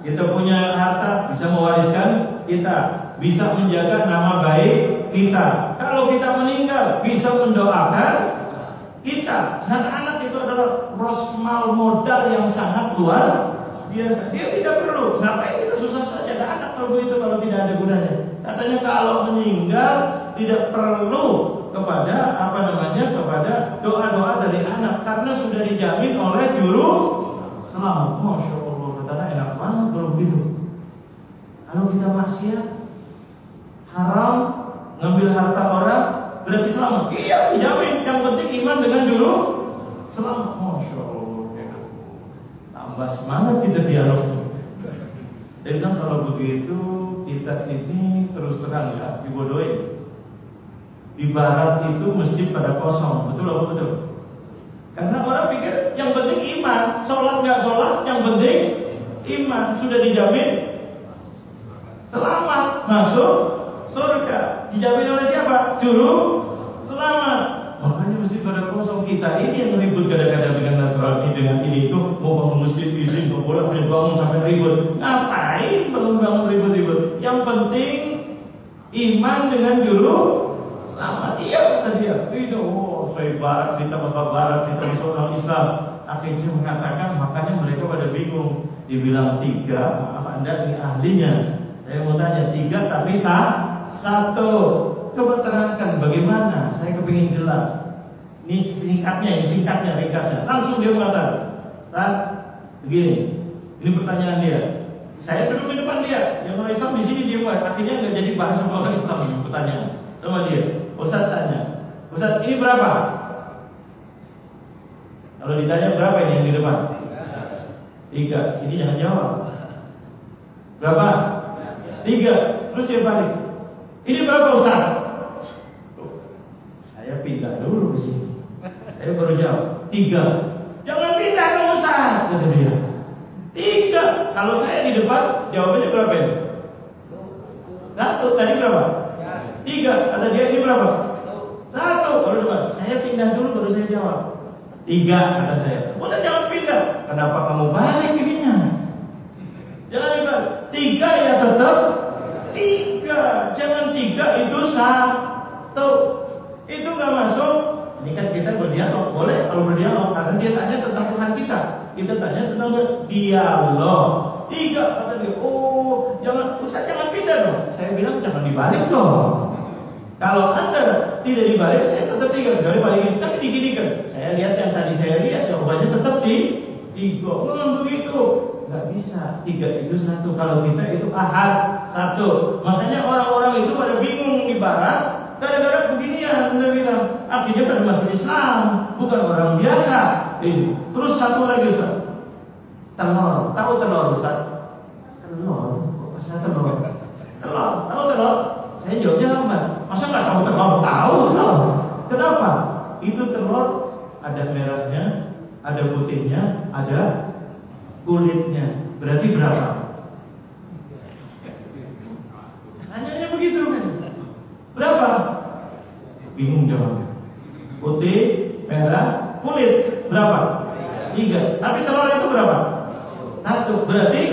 kita punya harta bisa mewariskan kita bisa menjaga nama baik kita. Kalau kita meninggal, bisa mendoakan kita. Dan anak itu adalah rosmal modal yang sangat luar biasa. Dia tidak perlu. Ngapain kita susah-susah jaga anak kalau begitu kalau tidak ada gunanya. Katanya kalau meninggal tidak perlu kepada apa namanya kepada doa-doa dari anak karena sudah dijamin oleh juru selamat. Masya Allah, katanya enak banget kalau begitu. Kalau kita maksiat, haram, ngambil harta orang, berarti selamat. Iya, dijamin. Yang penting iman dengan juru selamat. Masya Allah. Tambah semangat kita dialog. Dia bilang kalau begitu kita ini terus terang ya dibodohin. Di barat itu masjid pada kosong, betul apa betul? Karena orang pikir yang penting iman, sholat nggak sholat, yang penting iman sudah dijamin selamat masuk surga dijamin oleh siapa? Juru selamat. Makanya mesti pada kosong kita ini yang ribut kadang-kadang dengan Nasrani dengan ini itu mau bangun masjid izin nggak boleh boleh bangun sampai ribut. Ngapain bangun-bangun ribut-ribut? Yang penting iman dengan juru selamat. Iya kata dia. Itu oh saya barat cerita masalah barat cerita masalah orang Islam. Akhirnya mengatakan makanya mereka pada bingung. Dibilang tiga, maaf anda ini ahlinya. Saya mau tanya tiga tapi sah satu, coba terangkan bagaimana? Saya kepingin jelas. Ini singkatnya, ini singkatnya, ringkasnya. Langsung dia mengatakan, Saat begini, ini pertanyaan dia. Saya duduk di depan dia, yang orang Islam di sini dia mulai. Akhirnya nggak jadi bahas sama orang Islam ini pertanyaan sama dia. Ustaz tanya, Ustaz ini berapa? Kalau ditanya berapa ini yang di depan? Tiga. Sini jangan jawab. Berapa? Tiga. Terus dia balik. Ini berapa Ustaz? Saya pindah dulu ke sini. Saya baru jawab, tiga. Jangan pindah dong Ustaz, kata dia. Tiga. Kalau saya di depan, jawabannya berapa ini? Satu. Tadi berapa? Tiga. Kata dia ini berapa? Satu. Baru depan. Saya pindah dulu baru saya jawab. Tiga kata saya. Udah jangan pindah. Kenapa kamu balik ininya? Jangan dibalik. Tiga ya tetap tiga. Jangan tiga itu satu. Itu nggak masuk. Ini kan kita berdialog, boleh kalau berdialog karena dia tanya tentang Tuhan kita. Kita tanya tentang dialog. Tiga kata dia, oh jangan, usah jangan pindah dong. Saya bilang jangan dibalik dong. Kalau anda tidak dibalik, saya tetap tiga. Dari balikin, tapi diginikan. Saya lihat yang tadi saya lihat jawabannya tetap di tiga. Hmm, begitu. Nggak bisa. Tiga itu satu. Kalau kita itu ahad satu. Makanya orang-orang itu pada bingung di barat gara-gara beginian. Anda bilang akhirnya pada masuk Islam. Bukan orang biasa. Ini. Terus satu lagi Ustaz. Telur. Tahu telur Ustaz telur kok saya telur telur tahu telur saya jawabnya lambat masa nggak tahu telur tahu telur kenapa itu telur ada merahnya ada putihnya ada kulitnya. Berarti berapa? Bingung jawabnya. Putih, merah, kulit berapa? Tiga. Tapi telur itu berapa? Satu. Berarti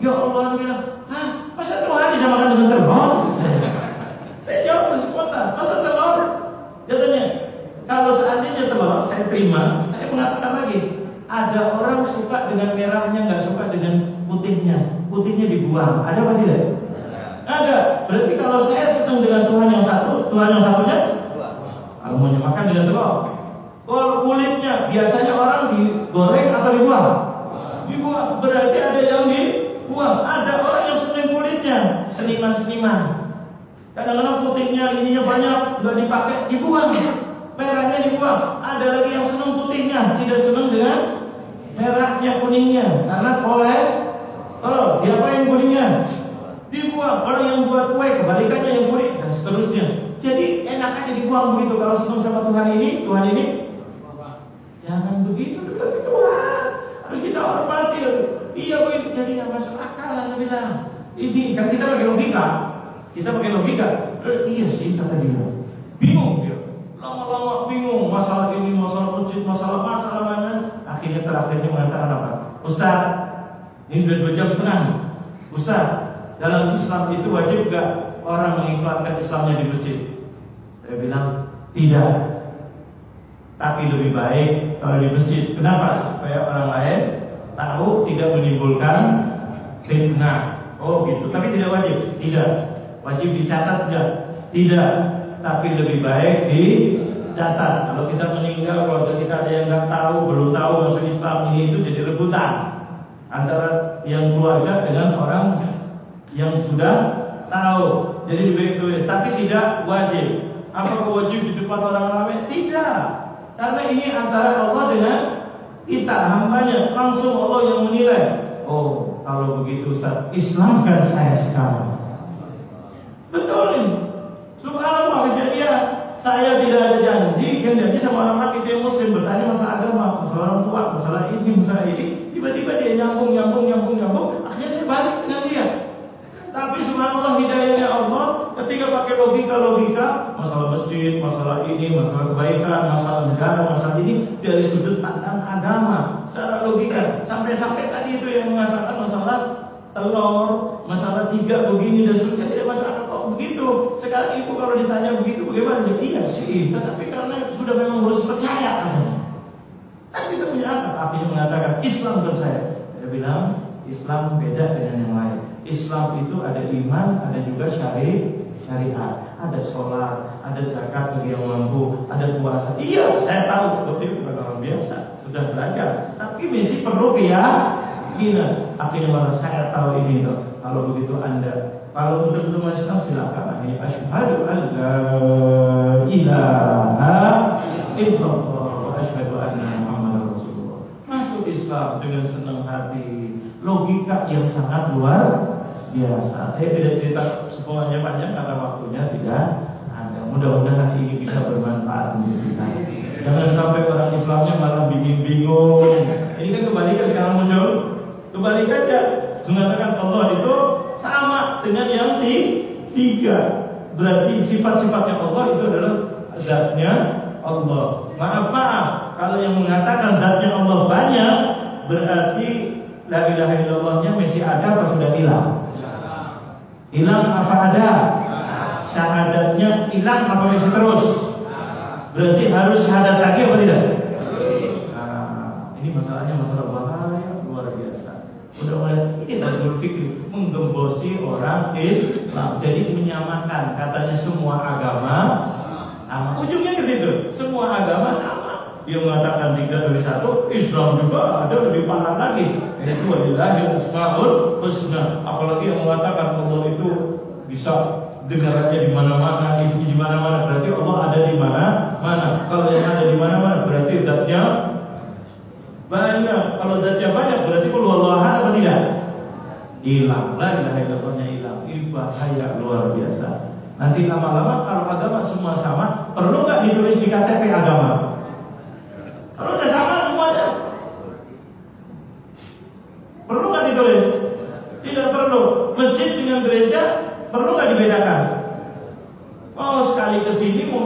Ya Allah bilang, Hah, masa Tuhan disamakan dengan telur? Saya jawab spontan, masa telur? Katanya, kalau seandainya telur, saya terima, saya mengatakan lagi, ada orang suka dengan merahnya, nggak suka dengan putihnya. Putihnya dibuang. Ada apa tidak? Ada. Berarti kalau saya senang dengan Tuhan yang satu, Tuhan yang satunya kalau mau makan dengan telur. Kalau kulitnya biasanya orang digoreng atau dibuang? Dibuang. Berarti ada yang dibuang. Ada orang yang senang kulitnya, seniman-seniman. Kadang-kadang putihnya ininya banyak, nggak dipakai, dibuang. Merahnya dibuang. Ada lagi yang senang putihnya, tidak senang dengan merahnya kuningnya, karena poles. Kalau diapain kuningnya? Dibuang. Orang yang buat kue kebalikannya yang kuning dan seterusnya. Jadi enak aja dibuang begitu. Kalau senang sama Tuhan ini, Tuhan ini, jangan begitu dengan Tuhan. Harus kita hormati. Iya begitu. Jadi yang masuk akal lah bilang. Ini kan kita pakai logika. Kita pakai logika. Eh, iya sih kata dia. Bingung dia. Lama-lama bingung masalah ini, masalah masjid, masalah masalah mana. Akhirnya terakhirnya mengatakan apa? Ustaz, ini sudah dua jam setengah. Ustaz, dalam Islam itu wajib gak orang mengiklankan Islamnya di masjid? Saya bilang tidak. Tapi lebih baik kalau di masjid. Kenapa? Supaya orang lain tahu tidak menimbulkan fitnah. Oh gitu. Tapi tidak wajib. Tidak. Wajib dicatat tidak? Tidak. Tapi lebih baik dicatat. Kalau kita meninggal, keluarga kita ada yang nggak tahu, belum tahu masuk Islam ini itu jadi rebutan antara yang keluarga dengan orang yang sudah tahu. Jadi lebih baik tulis. Tapi tidak wajib. Apakah wajib di depan orang ramai? Tidak. Karena ini antara Allah dengan kita hambanya. Langsung Allah yang menilai. Oh, kalau begitu Ustaz, Islamkan saya sekarang. Betul ini. Subhanallah kejadian. Saya tidak ada janji, yang janji sama orang laki dia muslim bertanya masalah agama, masalah orang tua, masalah ini, masalah ini. Tiba-tiba dia nyambung, nyambung, nyambung, nyambung. Akhirnya saya balik dengan dia. Tapi subhanallah hidayahnya Allah ketika pakai logika-logika masalah masjid, masalah ini, masalah kebaikan, masalah negara, masalah ini dari sudut pandang agama secara logika. Sampai-sampai tadi itu yang mengatakan masalah telur, masalah tiga begini dan seterusnya tidak masuk akal kok begitu. Sekarang ibu kalau ditanya begitu bagaimana? Ya, iya sih, tetapi karena sudah memang harus percaya Kan kita punya akal, tapi mengatakan Islam saya. Saya bilang Islam beda dengan yang lain. Islam itu ada iman, ada juga syari, syariat, ada sholat, ada zakat bagi yang mampu, ada puasa. Iya, saya tahu, tapi bukan orang biasa, sudah belajar. Tapi masih perlu keyakinan. Akhirnya malah saya tahu ini tuh. Kalau begitu anda, kalau betul-betul masih Islam silakan. Ini asyhadu an la ilaha illallah wa asyhadu anna Muhammadar Rasulullah. Masuk Islam dengan senang hati, logika yang sangat luar biasa. Saya tidak cerita semuanya banyak karena waktunya tidak ada. Mudah-mudahan ini bisa bermanfaat untuk kita. Jangan sampai orang Islamnya malah bikin bingung. Ini kan kebalikan sekarang muncul. Kebalikan ya mengatakan Allah itu sama dengan yang tiga. Berarti sifat-sifatnya Allah itu adalah zatnya Allah. Maaf maaf, kalau yang mengatakan zatnya Allah banyak, berarti la ilaha illallahnya masih ada apa sudah hilang? Hilang apa ada? Syahadatnya hilang apa masih terus? Berarti harus syahadat lagi apa tidak? Nah, ini masalahnya masalah bahaya luar biasa. Udah mulai ini tadi berpikir menggembosi orang Islam. Jadi menyamakan katanya semua agama sama. Ujungnya ke situ. Semua agama sama. Dia mengatakan tiga dari satu, Islam juga ada lebih parah lagi. Itu adalah husna. Apalagi yang mengatakan Allah itu bisa dengarannya di mana-mana, itu di mana-mana. Berarti Allah ada di mana-mana. Kalau yang ada di mana-mana berarti zatnya banyak. Kalau zatnya banyak berarti kalau Allah apa tidak? Hilang. La ilaha illallahnya hilang. Ini bahaya luar biasa. Nanti lama-lama kalau agama semua sama, perlu nggak ditulis di KTP agama? Kalau udah sama semuanya, perlu nggak ditulis? Tidak perlu. Masjid dengan gereja perlu nggak dibedakan? Oh sekali sekali ke sini, mau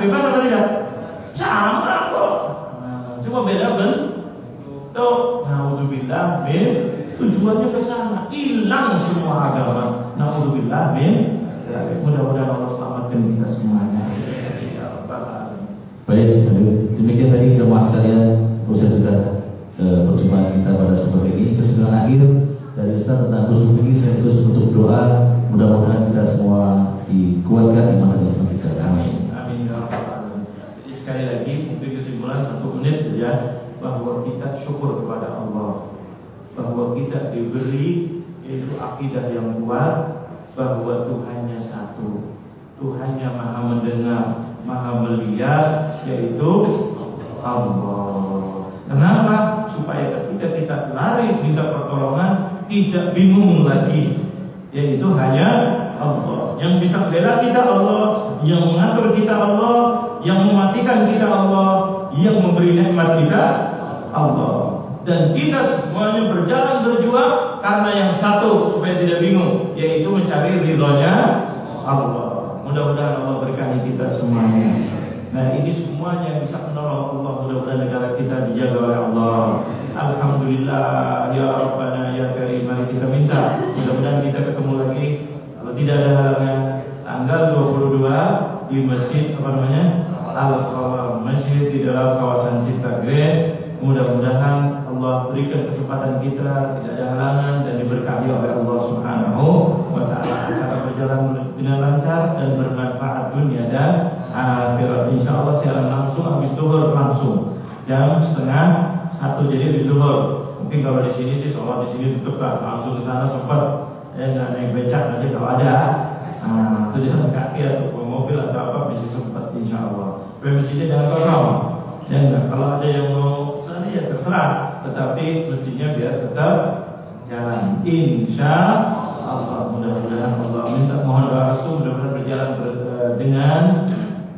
bebas apa tidak? Sama kok. Nah, cuma beda bentuk. Nauzubillah min tujuannya ke sana. Hilang semua agama. Nauzubillah min mudah-mudahan Allah selamatkan kita semuanya. Ya. Baik, demikian tadi jemaah sekalian, usai sudah e, perjumpaan kita pada seperti ini. Kesimpulan akhir dari Ustaz tentang ini saya terus untuk doa mudah-mudahan kita semua dikuatkan iman dan Islam kita. Amin. Amin ya rabbal alamin. Jadi sekali lagi mungkin kesimpulan satu menit ya bahwa kita syukur kepada Allah bahwa kita diberi yaitu akidah yang kuat bahwa Tuhannya satu. Tuhannya maha mendengar, maha melihat yaitu Allah. Kenapa? Supaya ketika kita lari minta pertolongan tidak bingung lagi yaitu hanya Allah. Yang bisa bela kita Allah, yang mengatur kita Allah, yang mematikan kita Allah, yang memberi nikmat kita Allah. Dan kita semuanya berjalan berjuang karena yang satu supaya tidak bingung, yaitu mencari ridhonya Allah. Mudah-mudahan Allah berkahi kita semuanya. Nah ini semuanya yang bisa menolong Allah Mudah-mudahan negara kita dijaga oleh Allah Alhamdulillah Ya Rabbana Ya Karim Mari kita minta Mudah-mudahan kita ketemu lagi Kalau tidak ada halangan Tanggal 22 Di masjid apa namanya Al-Qawam Masjid di dalam kawasan Cipta Grand Mudah-mudahan Allah berikan kesempatan kita tidak ada halangan dan diberkahi oleh Allah Subhanahu wa taala acara berjalan dengan lancar dan bermanfaat dunia dan akhirat. Insya Allah siaran langsung habis duhur langsung jam setengah satu jadi habis duhur. Mungkin kalau di sini sih sholat di sini tutup lah langsung ke sana sempat ya nggak naik becak aja kalau ada. Nah, itu jalan kaki atau mobil atau apa bisa sempat insya Allah. Jangan kosong. Ya kalau ada yang mau ya terserah, tetapi mestinya biar tetap jalan. Insya Allah mudah-mudahan Allah minta mohon doa restu mudah-mudahan berjalan ber, dengan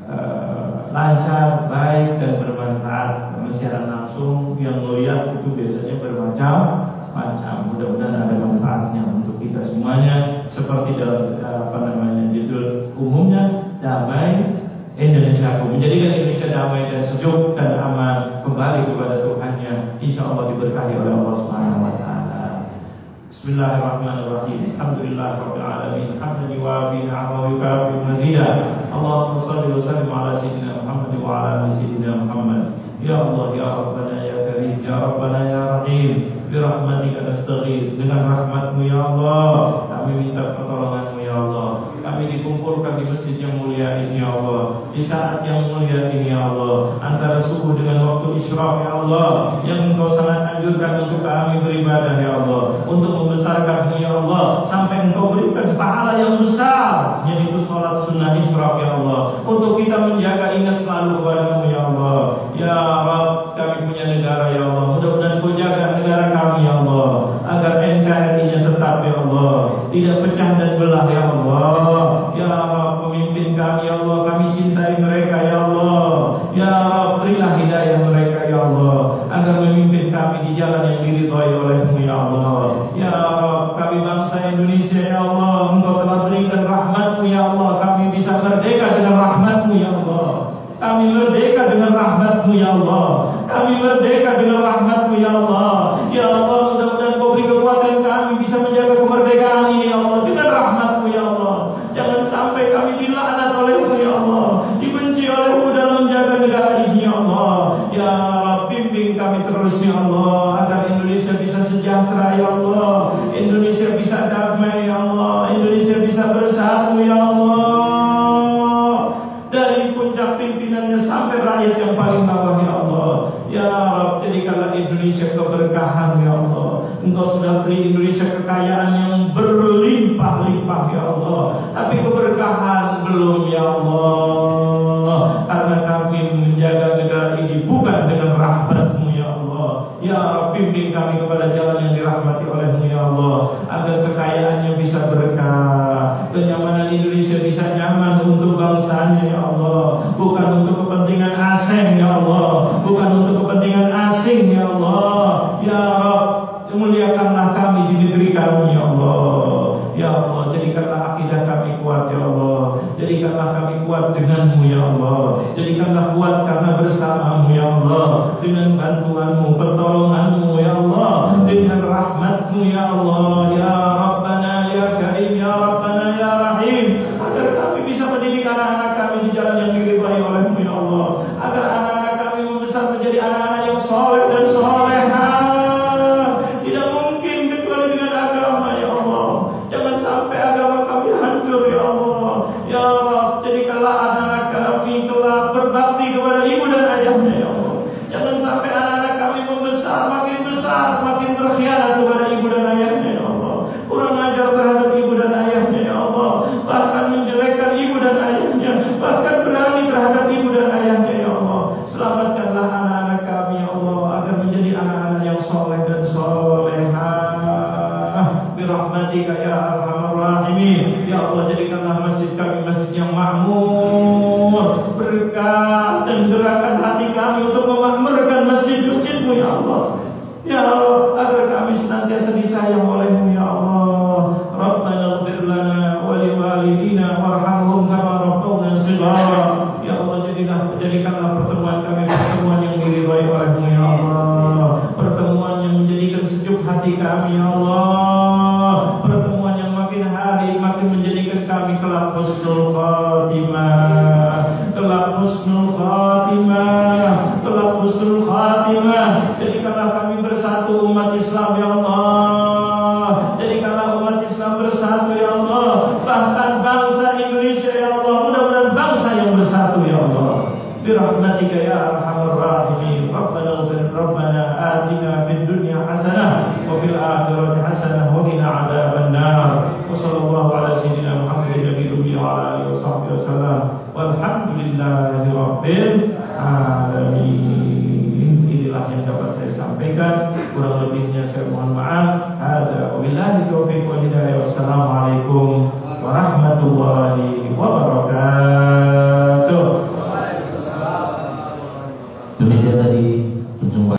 uh, lancar, baik dan bermanfaat. Siaran langsung yang melihat itu biasanya bermacam-macam. Mudah-mudahan ada manfaatnya untuk kita semuanya. Seperti dalam uh, apa namanya judul umumnya damai Indonesia menjadikan Indonesia damai dan sejuk dan aman kembali kepada insya Allah diberkahi oleh Allah Subhanahu wa taala. Bismillahirrahmanirrahim. Alhamdulillah Rabbil Alamin. Hamdan yuwafi ni'amahu yukafi mazida. Allahumma salli wa sallim ala Sayyidina Muhammad wa ala ali Sayyidina Muhammad. Ya Allah Ya Rabbana Ya Karim Ya Rabbana Ya Rahim. Birahmatika nastaghith Dengan rahmatmu Ya Allah Kami minta pertolonganmu Ya Allah. Kami dikumpulkan di masjid yang mulia ini Ya Allah. Di saat yang mulia ini Ya Allah Antara subuh isyraq Ya Allah Yang engkau sangat anjurkan untuk kami beribadah Ya Allah Untuk membesarkanmu Ya Allah Sampai engkau berikan pahala yang besar Yaitu sholat sunnah isyraq Ya Allah. Untuk kita menjaga ingat selalu kepadamu kepentingan asing ya Allah. Bukan untuk